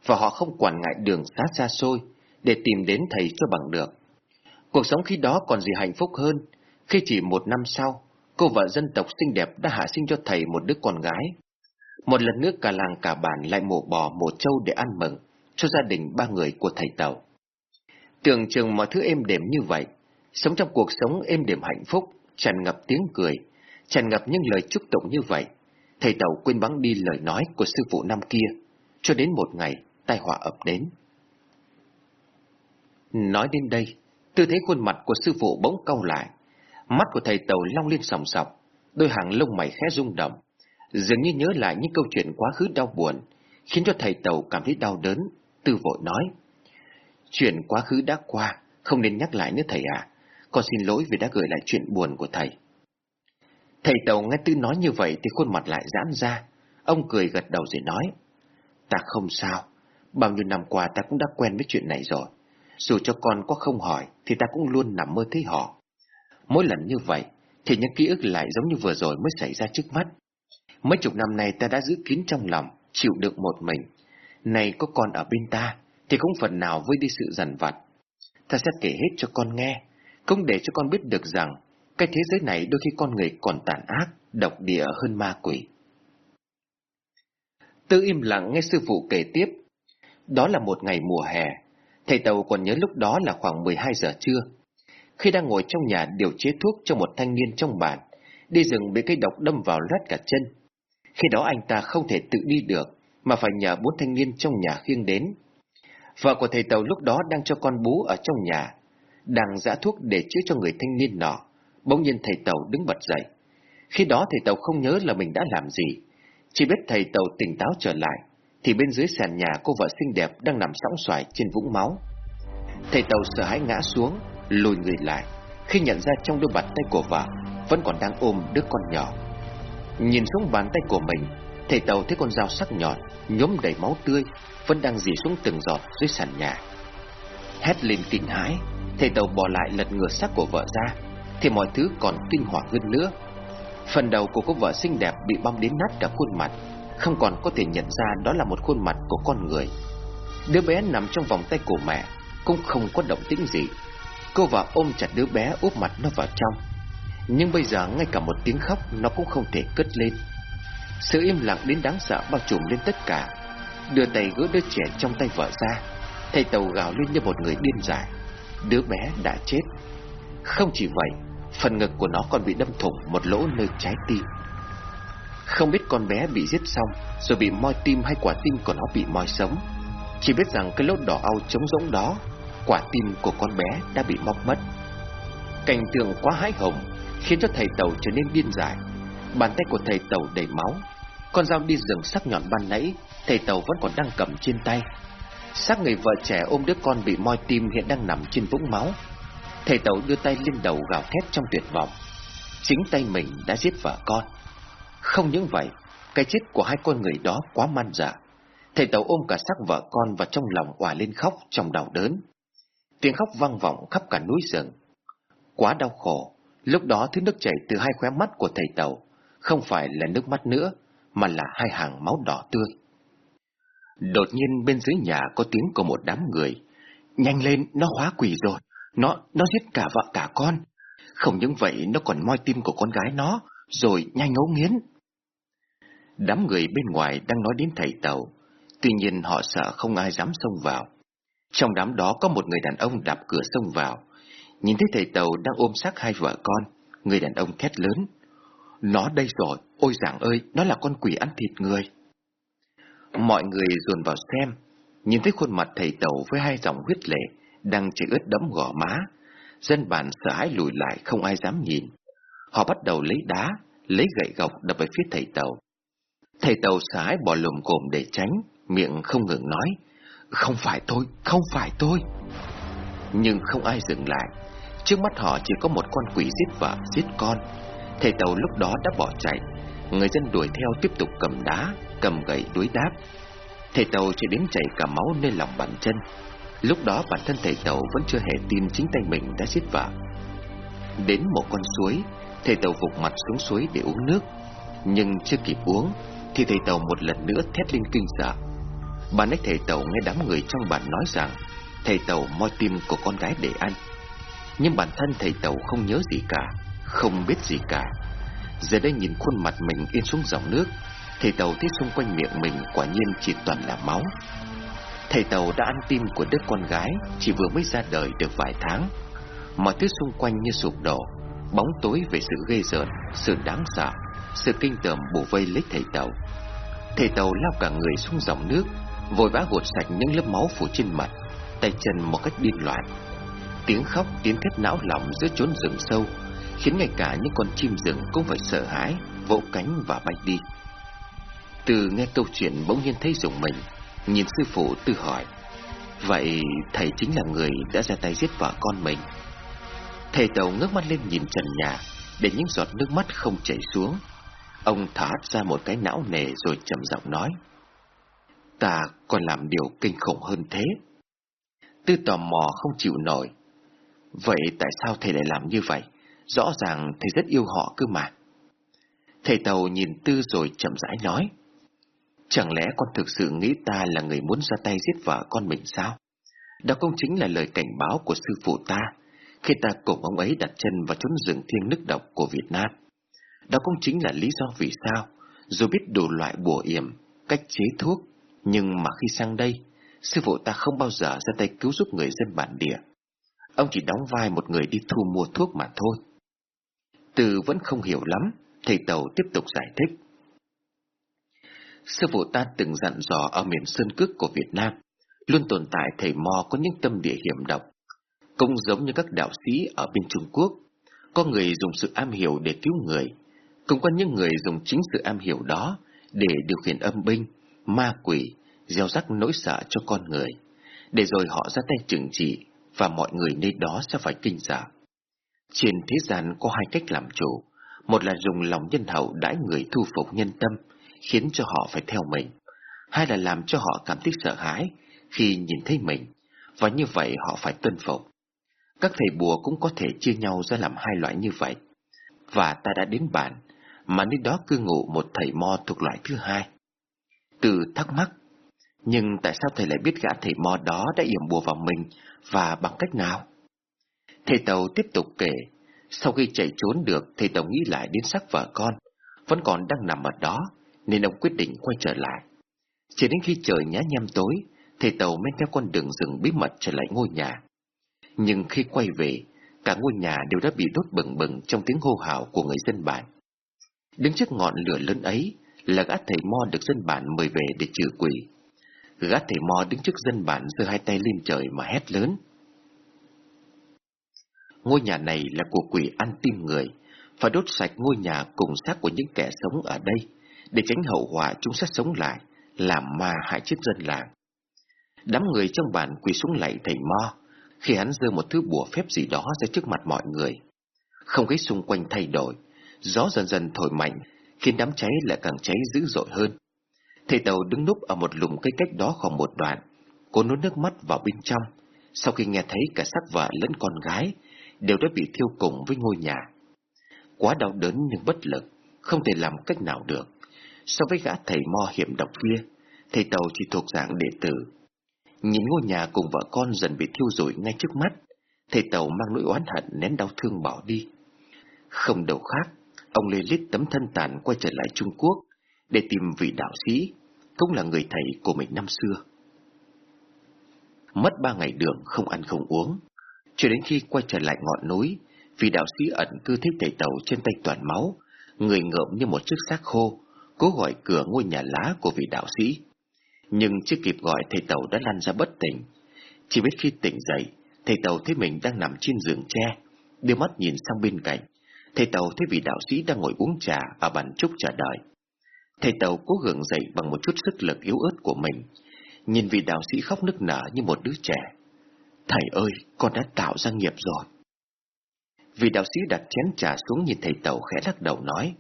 và họ không quản ngại đường xa xa xôi để tìm đến thầy cho bằng được. Cuộc sống khi đó còn gì hạnh phúc hơn, khi chỉ một năm sau, cô vợ dân tộc xinh đẹp đã hạ sinh cho thầy một đứa con gái. Một lần nữa cả làng cả bản lại mổ bò mổ trâu để ăn mừng cho gia đình ba người của thầy Tàu. Tưởng chừng mọi thứ êm đềm như vậy, sống trong cuộc sống êm đềm hạnh phúc, tràn ngập tiếng cười, tràn ngập những lời chúc tụng như vậy, thầy Tàu quên bắn đi lời nói của sư phụ năm kia, cho đến một ngày tai họa ập đến. Nói đến đây, tư thấy khuôn mặt của sư phụ bỗng cau lại, mắt của thầy Tàu long lên sòng sọc, đôi hàng lông mày khẽ rung động, dường như nhớ lại những câu chuyện quá khứ đau buồn, khiến cho thầy Tàu cảm thấy đau đớn, tư vội nói. Chuyện quá khứ đã qua, không nên nhắc lại nữa thầy à, con xin lỗi vì đã gửi lại chuyện buồn của thầy. Thầy Tàu nghe Tư nói như vậy thì khuôn mặt lại giãn ra, ông cười gật đầu rồi nói. Ta không sao, bao nhiêu năm qua ta cũng đã quen với chuyện này rồi. Dù cho con có không hỏi thì ta cũng luôn nằm mơ thấy họ. Mỗi lần như vậy thì những ký ức lại giống như vừa rồi mới xảy ra trước mắt. Mấy chục năm nay ta đã giữ kín trong lòng, chịu đựng một mình. Này có con ở bên ta thì cũng phần nào vơi đi sự dằn vặt. Ta sẽ kể hết cho con nghe, cũng để cho con biết được rằng cái thế giới này đôi khi con người còn tàn ác, độc địa hơn ma quỷ. Tư im lặng nghe sư phụ kể tiếp. Đó là một ngày mùa hè. Thầy Tàu còn nhớ lúc đó là khoảng 12 giờ trưa. Khi đang ngồi trong nhà điều chế thuốc cho một thanh niên trong bản, đi rừng bị cây độc đâm vào rát cả chân. Khi đó anh ta không thể tự đi được, mà phải nhờ bốn thanh niên trong nhà khiêng đến. Vợ của thầy Tàu lúc đó đang cho con bú ở trong nhà, đang giã thuốc để chữa cho người thanh niên nọ. Bỗng nhiên thầy Tàu đứng bật dậy. Khi đó thầy Tàu không nhớ là mình đã làm gì, chỉ biết thầy Tàu tỉnh táo trở lại, thì bên dưới sàn nhà cô vợ xinh đẹp đang nằm sóng xoài trên vũng máu. Thầy Tàu sợ hãi ngã xuống, lùi người lại, khi nhận ra trong đôi bàn tay của vợ vẫn còn đang ôm đứa con nhỏ. Nhìn xuống bàn tay của mình, thầy Tàu thấy con dao sắc nhọn, nhóm đầy máu tươi, vẫn đang dì xuống từng giọt dưới sàn nhà. Hét lên kinh hãi, thầy Tàu bỏ lại lật ngửa xác của vợ ra, thì mọi thứ còn kinh hoàng hơn nữa. Phần đầu của cô vợ xinh đẹp bị bong đến nát cả khuôn mặt, không còn có thể nhận ra đó là một khuôn mặt của con người. Đứa bé nằm trong vòng tay của mẹ, cũng không có động tĩnh gì. Cô vợ ôm chặt đứa bé úp mặt nó vào trong. Nhưng bây giờ ngay cả một tiếng khóc nó cũng không thể cất lên. Sự im lặng đến đáng sợ bao trùm lên tất cả. Đưa tay gỡ đứa trẻ trong tay vợ ra, thầy tàu gào lên như một người điên dại. Đứa bé đã chết. Không chỉ vậy, phần ngực của nó còn bị đâm thủng một lỗ nơi trái tim. Không biết con bé bị giết xong Rồi bị moi tim hay quả tim của nó bị moi sống. Chỉ biết rằng cái lốt đỏ au trống rỗng đó Quả tim của con bé đã bị móc mất. Cảnh tượng quá hãi hùng Khiến cho thầy tàu trở nên điên dại. Bàn tay của thầy tàu đầy máu. Con dao đi rừng sắc nhọn ban nãy Thầy tàu vẫn còn đang cầm trên tay. Xác người vợ trẻ ôm đứa con bị moi tim hiện đang nằm trên vũng máu Thầy tàu đưa tay lên đầu gào thét trong tuyệt vọng Chính tay mình đã giết vợ con không những vậy, cái chết của hai con người đó quá man dạ. Thầy Tàu ôm cả xác vợ con và trong lòng òa lên khóc trong đau đớn. Tiếng khóc vang vọng khắp cả núi rừng. Quá đau khổ, lúc đó thứ nước chảy từ hai khóe mắt của thầy Tàu không phải là nước mắt nữa, mà là hai hàng máu đỏ tươi. Đột nhiên bên dưới nhà có tiếng của một đám người. Nhanh lên, nó hóa quỷ rồi. Nó, nó giết cả vợ cả con. Không những vậy, nó còn moi tim của con gái nó, rồi nhanh ngấu nghiến. Đám người bên ngoài đang nói đến thầy tàu, tuy nhiên họ sợ không ai dám xông vào. Trong đám đó có một người đàn ông đạp cửa xông vào, nhìn thấy thầy tàu đang ôm xác hai vợ con, người đàn ông thét lớn. Nó đây rồi, ôi giảng ơi, nó là con quỷ ăn thịt người. Mọi người dồn vào xem, nhìn thấy khuôn mặt thầy tàu với hai dòng huyết lệ đang chảy ướt đẫm gò má. Dân bản sợ hãi lùi lại không ai dám nhìn. Họ bắt đầu lấy đá, lấy gậy gộc đập về phía thầy tàu. Thầy tàu sợ hãi bỏ lùm cồm để tránh, miệng không ngừng nói, không phải tôi, không phải tôi. Nhưng không ai dừng lại, trước mắt họ chỉ có một con quỷ giết vợ, giết con. Thầy tàu lúc đó đã bỏ chạy, người dân đuổi theo tiếp tục cầm đá, cầm gậy đối đáp. Thầy tàu chỉ đến chảy cả máu nơi lòng bàn chân. Lúc đó bản thân thầy tàu vẫn chưa hề tin chính tay mình đã giết vợ. Đến một con suối, thầy tàu vụt mặt xuống suối để uống nước. Nhưng chưa kịp uống Thì thầy Tàu một lần nữa thét lên kinh sợ Bà nách thầy Tàu nghe đám người trong bản nói rằng Thầy Tàu moi tim của con gái để ăn Nhưng bản thân thầy Tàu không nhớ gì cả Không biết gì cả Giờ đây nhìn khuôn mặt mình in xuống dòng nước Thầy Tàu thấy xung quanh miệng mình quả nhiên chỉ toàn là máu. Thầy Tàu đã ăn tim của đứa con gái, Chỉ vừa mới ra đời được vài tháng. Mọi thứ xung quanh như sụp đổ, Bóng tối về sự ghê rợn, Sự đáng sợ, Sự kinh tởm bù vây lấy thầy Tàu. Thầy Tàu lao cả người xuống dòng nước, Vội vã gột sạch những lớp máu phủ trên mặt, Tay chân một cách điên loạn. Tiếng khóc, tiếng thét não lòng giữa chốn rừng sâu Khiến ngay cả những con chim rừng cũng phải sợ hãi, Vỗ cánh và bay đi. Từ nghe câu chuyện bỗng nhiên thấy dùng mình, Nhìn sư phụ tự hỏi, Vậy thầy chính là người đã ra tay giết vợ con mình? Thầy tàu ngước mắt lên nhìn trần nhà, Để những giọt nước mắt không chảy xuống. Ông thả ra một cái não nề rồi trầm giọng nói, Ta còn làm điều kinh khủng hơn thế. Tư tò mò không chịu nổi, Vậy tại sao thầy lại làm như vậy? Rõ ràng thầy rất yêu họ cơ mà. Thầy Tàu nhìn Tư rồi chậm rãi nói Chẳng lẽ con thực sự nghĩ ta là người muốn ra tay giết vợ con mình sao? Đó cũng chính là lời cảnh báo của sư phụ ta khi ta cùng ông ấy đặt chân vào chốn rừng thiêng nước độc của Việt Nam. Đó cũng chính là lý do vì sao, dù biết đủ loại bùa yểm, cách chế thuốc, nhưng mà khi sang đây, sư phụ ta không bao giờ ra tay cứu giúp người dân bản địa. Ông chỉ đóng vai một người đi thu mua thuốc mà thôi. Từ vẫn không hiểu lắm, thầy Tàu tiếp tục giải thích. Sư phụ ta từng dặn dò ở miền Sơn Cước của Việt Nam, luôn tồn tại thầy mò có những tâm địa hiểm độc. Cũng giống như các đạo sĩ ở bên Trung Quốc, có người dùng sự am hiểu để cứu người, cũng có những người dùng chính sự am hiểu đó để điều khiển âm binh, ma quỷ, gieo rắc nỗi sợ cho con người, để rồi họ ra tay trừng trị và mọi người nơi đó sẽ phải kinh sợ. Trên thế gian có hai cách làm chủ, một là dùng lòng nhân hậu đãi người thu phục nhân tâm, khiến cho họ phải theo mình, hay là làm cho họ cảm thấy sợ hãi khi nhìn thấy mình, và như vậy họ phải tuân phục. Các thầy bùa cũng có thể chia nhau ra làm hai loại như vậy. Và ta đã đến bản, mà nơi đó cư ngụ một thầy mo thuộc loại thứ hai. Từ thắc mắc, nhưng tại sao thầy lại biết gã thầy mo đó đã yểm bùa vào mình và bằng cách nào? Thầy Tàu tiếp tục kể, sau khi chạy trốn được, thầy Tàu nghĩ lại đến sắc vợ con, vẫn còn đang nằm ở đó, nên ông quyết định quay trở lại. Chỉ đến khi trời nhá nhem tối, thầy Tàu men theo con đường rừng bí mật trở lại ngôi nhà. Nhưng khi quay về, cả ngôi nhà đều đã bị đốt bừng bừng trong tiếng hô hào của người dân bản. Đứng trước ngọn lửa lớn ấy là gã thầy mo được dân bản mời về để trừ quỷ. Gã thầy mo đứng trước dân bản giơ hai tay lên trời mà hét lớn. Ngôi nhà này là của quỷ ăn tim người, phải đốt sạch ngôi nhà cùng xác của những kẻ sống ở đây, để tránh hậu họa chúng sẽ sống lại, làm ma hại chết dân làng. Đám người trong bản quỳ xuống lạy thầy mo, khi hắn giơ một thứ bùa phép gì đó ra trước mặt mọi người. Không khí xung quanh thay đổi, gió dần dần thổi mạnh, khiến đám cháy lại càng cháy dữ dội hơn. Thầy Tàu đứng núp ở một lùm cây cách đó khoảng một đoạn, cố nuốt nước mắt vào bên trong, sau khi nghe thấy cả sắc vợ lẫn con gái đều đã bị thiêu cùng với ngôi nhà. Quá đau đớn nhưng bất lực, không thể làm cách nào được. So với gã thầy mo hiểm độc kia, thầy Tàu chỉ thuộc dạng đệ tử, Nhìn ngôi nhà cùng vợ con dần bị thiêu rụi ngay trước mắt, thầy Tàu mang nỗi oán hận nén đau thương bỏ đi. Không đầu khác, ông lê lít tấm thân tàn quay trở lại Trung Quốc để tìm vị đạo sĩ, cũng là người thầy của mình năm xưa. Mất ba ngày đường không ăn không uống, cho đến khi quay trở lại ngọn núi, vị đạo sĩ ẩn cư thấy thầy Tàu trên tay toàn máu, người ngợm như một chiếc xác khô, cố gọi cửa ngôi nhà lá của vị đạo sĩ. Nhưng chưa kịp gọi thầy Tàu đã lăn ra bất tỉnh. Chỉ biết khi tỉnh dậy, thầy Tàu thấy mình đang nằm trên giường tre, đưa mắt nhìn sang bên cạnh. Thầy Tàu thấy vị đạo sĩ đang ngồi uống trà ở bàn trúc chờ đợi. Thầy Tàu cố gượng dậy bằng một chút sức lực yếu ớt của mình, nhìn vị đạo sĩ khóc nức nở như một đứa trẻ. Thầy ơi, con đã tạo ra nghiệp rồi. Vị đạo sĩ đặt chén trà xuống nhìn thầy Tàu khẽ lắc đầu nói,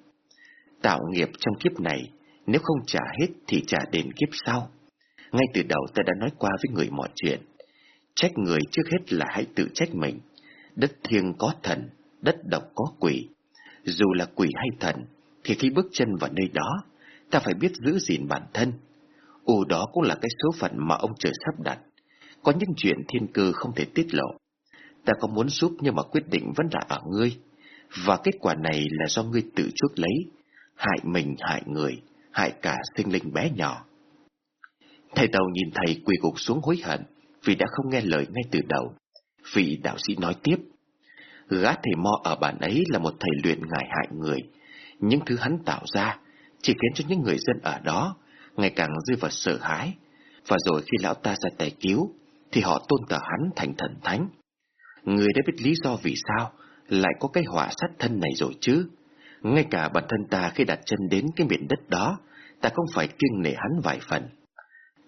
tạo nghiệp trong kiếp này, nếu không trả hết thì trả đền kiếp sau. Ngay từ đầu ta đã nói qua với người mọi chuyện. Trách người trước hết là hãy tự trách mình. Đất thiêng có thần, đất độc có quỷ. Dù là quỷ hay thần, thì khi bước chân vào nơi đó, ta phải biết giữ gìn bản thân. Ồ đó cũng là cái số phận mà ông trời sắp đặt. Có những chuyện thiên cơ không thể tiết lộ. Ta có muốn giúp nhưng mà quyết định vẫn là ở ngươi. Và kết quả này là do ngươi tự chuốc lấy, hại mình hại người, hại cả sinh linh bé nhỏ. Thầy Tàu nhìn thầy quỳ gục xuống hối hận vì đã không nghe lời ngay từ đầu. Vị đạo sĩ nói tiếp, gã thầy mo ở bản ấy là một thầy luyện ngài hại người. Những thứ hắn tạo ra chỉ khiến cho những người dân ở đó ngày càng rơi vào sợ hãi. Và rồi khi lão ta ra tay cứu, thì họ tôn thờ hắn thành thần thánh. Người đã biết lý do vì sao lại có cái họa sát thân này rồi chứ. Ngay cả bản thân ta khi đặt chân đến cái miền đất đó, ta không phải kiêng nể hắn vài phần.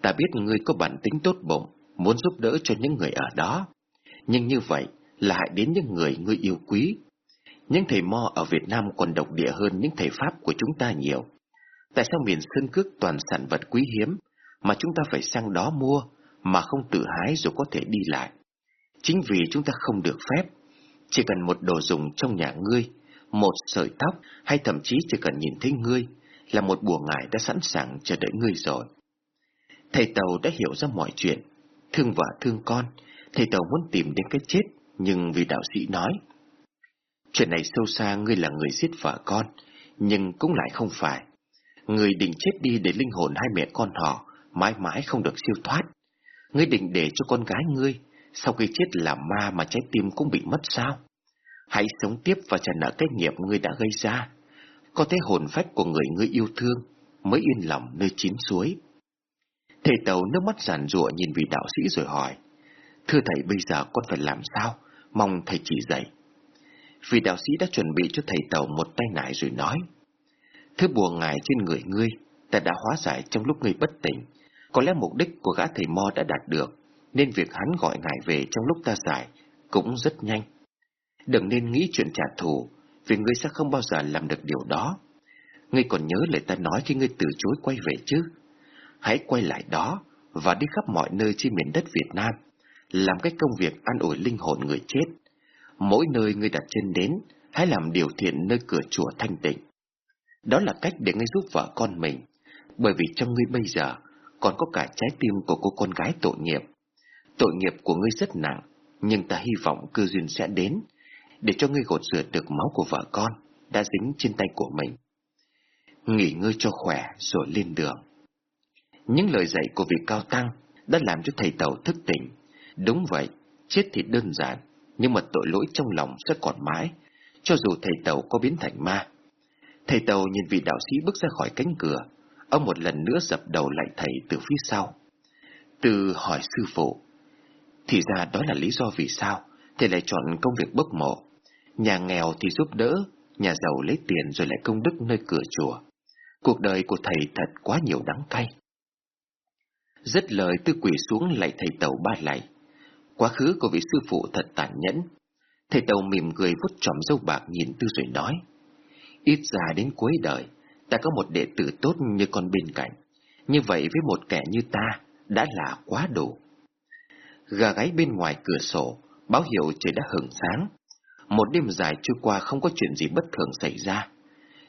Ta biết ngươi có bản tính tốt bụng, muốn giúp đỡ cho những người ở đó. Nhưng như vậy là hại đến những người ngươi yêu quý. Những thầy mo ở Việt Nam còn độc địa hơn những thầy Pháp của chúng ta nhiều. Tại sao miền Sơn Cước toàn sản vật quý hiếm mà chúng ta phải sang đó mua mà không tự hái rồi có thể đi lại? Chính vì chúng ta không được phép. Chỉ cần một đồ dùng trong nhà ngươi, một sợi tóc hay thậm chí chỉ cần nhìn thấy ngươi là một bùa ngải đã sẵn sàng chờ đợi ngươi rồi. Thầy Tàu đã hiểu ra mọi chuyện, thương vợ thương con, thầy Tàu muốn tìm đến cái chết, nhưng vì đạo sĩ nói. Chuyện này sâu xa ngươi là người giết vợ con, nhưng cũng lại không phải. Người định chết đi để linh hồn hai mẹ con họ mãi mãi không được siêu thoát. Ngươi định để cho con gái ngươi sau khi chết là ma mà trái tim cũng bị mất sao? Hãy sống tiếp và trả nợ cái nghiệp ngươi đã gây ra. Có thế hồn phách của người ngươi yêu thương mới yên lòng nơi chín suối. Thầy Tàu nước mắt giàn rụa nhìn vị đạo sĩ rồi hỏi. Thưa thầy bây giờ con phải làm sao? Mong thầy chỉ dạy. Vị đạo sĩ đã chuẩn bị cho thầy Tàu một tay nải rồi nói. Thứ bùa ngài trên người ngươi, ta đã hóa giải trong lúc ngươi bất tỉnh. Có lẽ mục đích của gã thầy Mo đã đạt được, nên việc hắn gọi ngài về trong lúc ta giải cũng rất nhanh. Đừng nên nghĩ chuyện trả thù, vì ngươi sẽ không bao giờ làm được điều đó. Ngươi còn nhớ lời ta nói khi ngươi từ chối quay về chứ? Hãy quay lại đó và đi khắp mọi nơi trên miền đất Việt Nam, làm cái công việc an ủi linh hồn người chết. Mỗi nơi ngươi đặt chân đến, hãy làm điều thiện nơi cửa chùa thanh tịnh. Đó là cách để ngươi giúp vợ con mình, bởi vì trong ngươi bây giờ còn có cả trái tim của cô con gái tội nghiệp. Tội nghiệp của ngươi rất nặng, nhưng ta hy vọng cơ duyên sẽ đến, để cho ngươi gột rửa được máu của vợ con đã dính trên tay của mình. Nghỉ ngơi cho khỏe rồi lên đường. Những lời dạy của vị cao tăng đã làm cho thầy tàu thức tỉnh. Đúng vậy, chết thì đơn giản, nhưng mà tội lỗi trong lòng sẽ còn mãi, cho dù thầy tàu có biến thành ma. Thầy tàu nhìn vị đạo sĩ bước ra khỏi cánh cửa, ông một lần nữa dập đầu lại thầy từ phía sau. Từ hỏi sư phụ, thì ra đó là lý do vì sao thầy lại chọn công việc bốc mộ. Nhà nghèo thì giúp đỡ, nhà giàu lấy tiền rồi lại công đức nơi cửa chùa. Cuộc đời của thầy thật quá nhiều đắng cay. Rất lời tư quỷ xuống lại thầy tàu ba lạy. Quá khứ của vị sư phụ thật tàn nhẫn. Thầy tàu mỉm cười vút tròm dâu bạc nhìn tư rồi nói. Ít ra đến cuối đời, ta có một đệ tử tốt như con bên cạnh. Như vậy với một kẻ như ta, đã là quá đủ. Gà gáy bên ngoài cửa sổ, báo hiệu trời đã hừng sáng. Một đêm dài trôi qua không có chuyện gì bất thường xảy ra.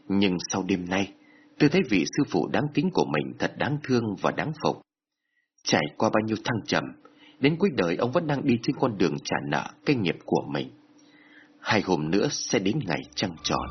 Nhưng sau đêm nay, tôi thấy vị sư phụ đáng kính của mình thật đáng thương và đáng phục. Trải qua bao nhiêu thăng trầm, đến cuối đời ông vẫn đang đi trên con đường trả nợ cái nghiệp của mình. Hai hôm nữa sẽ đến ngày trăng tròn.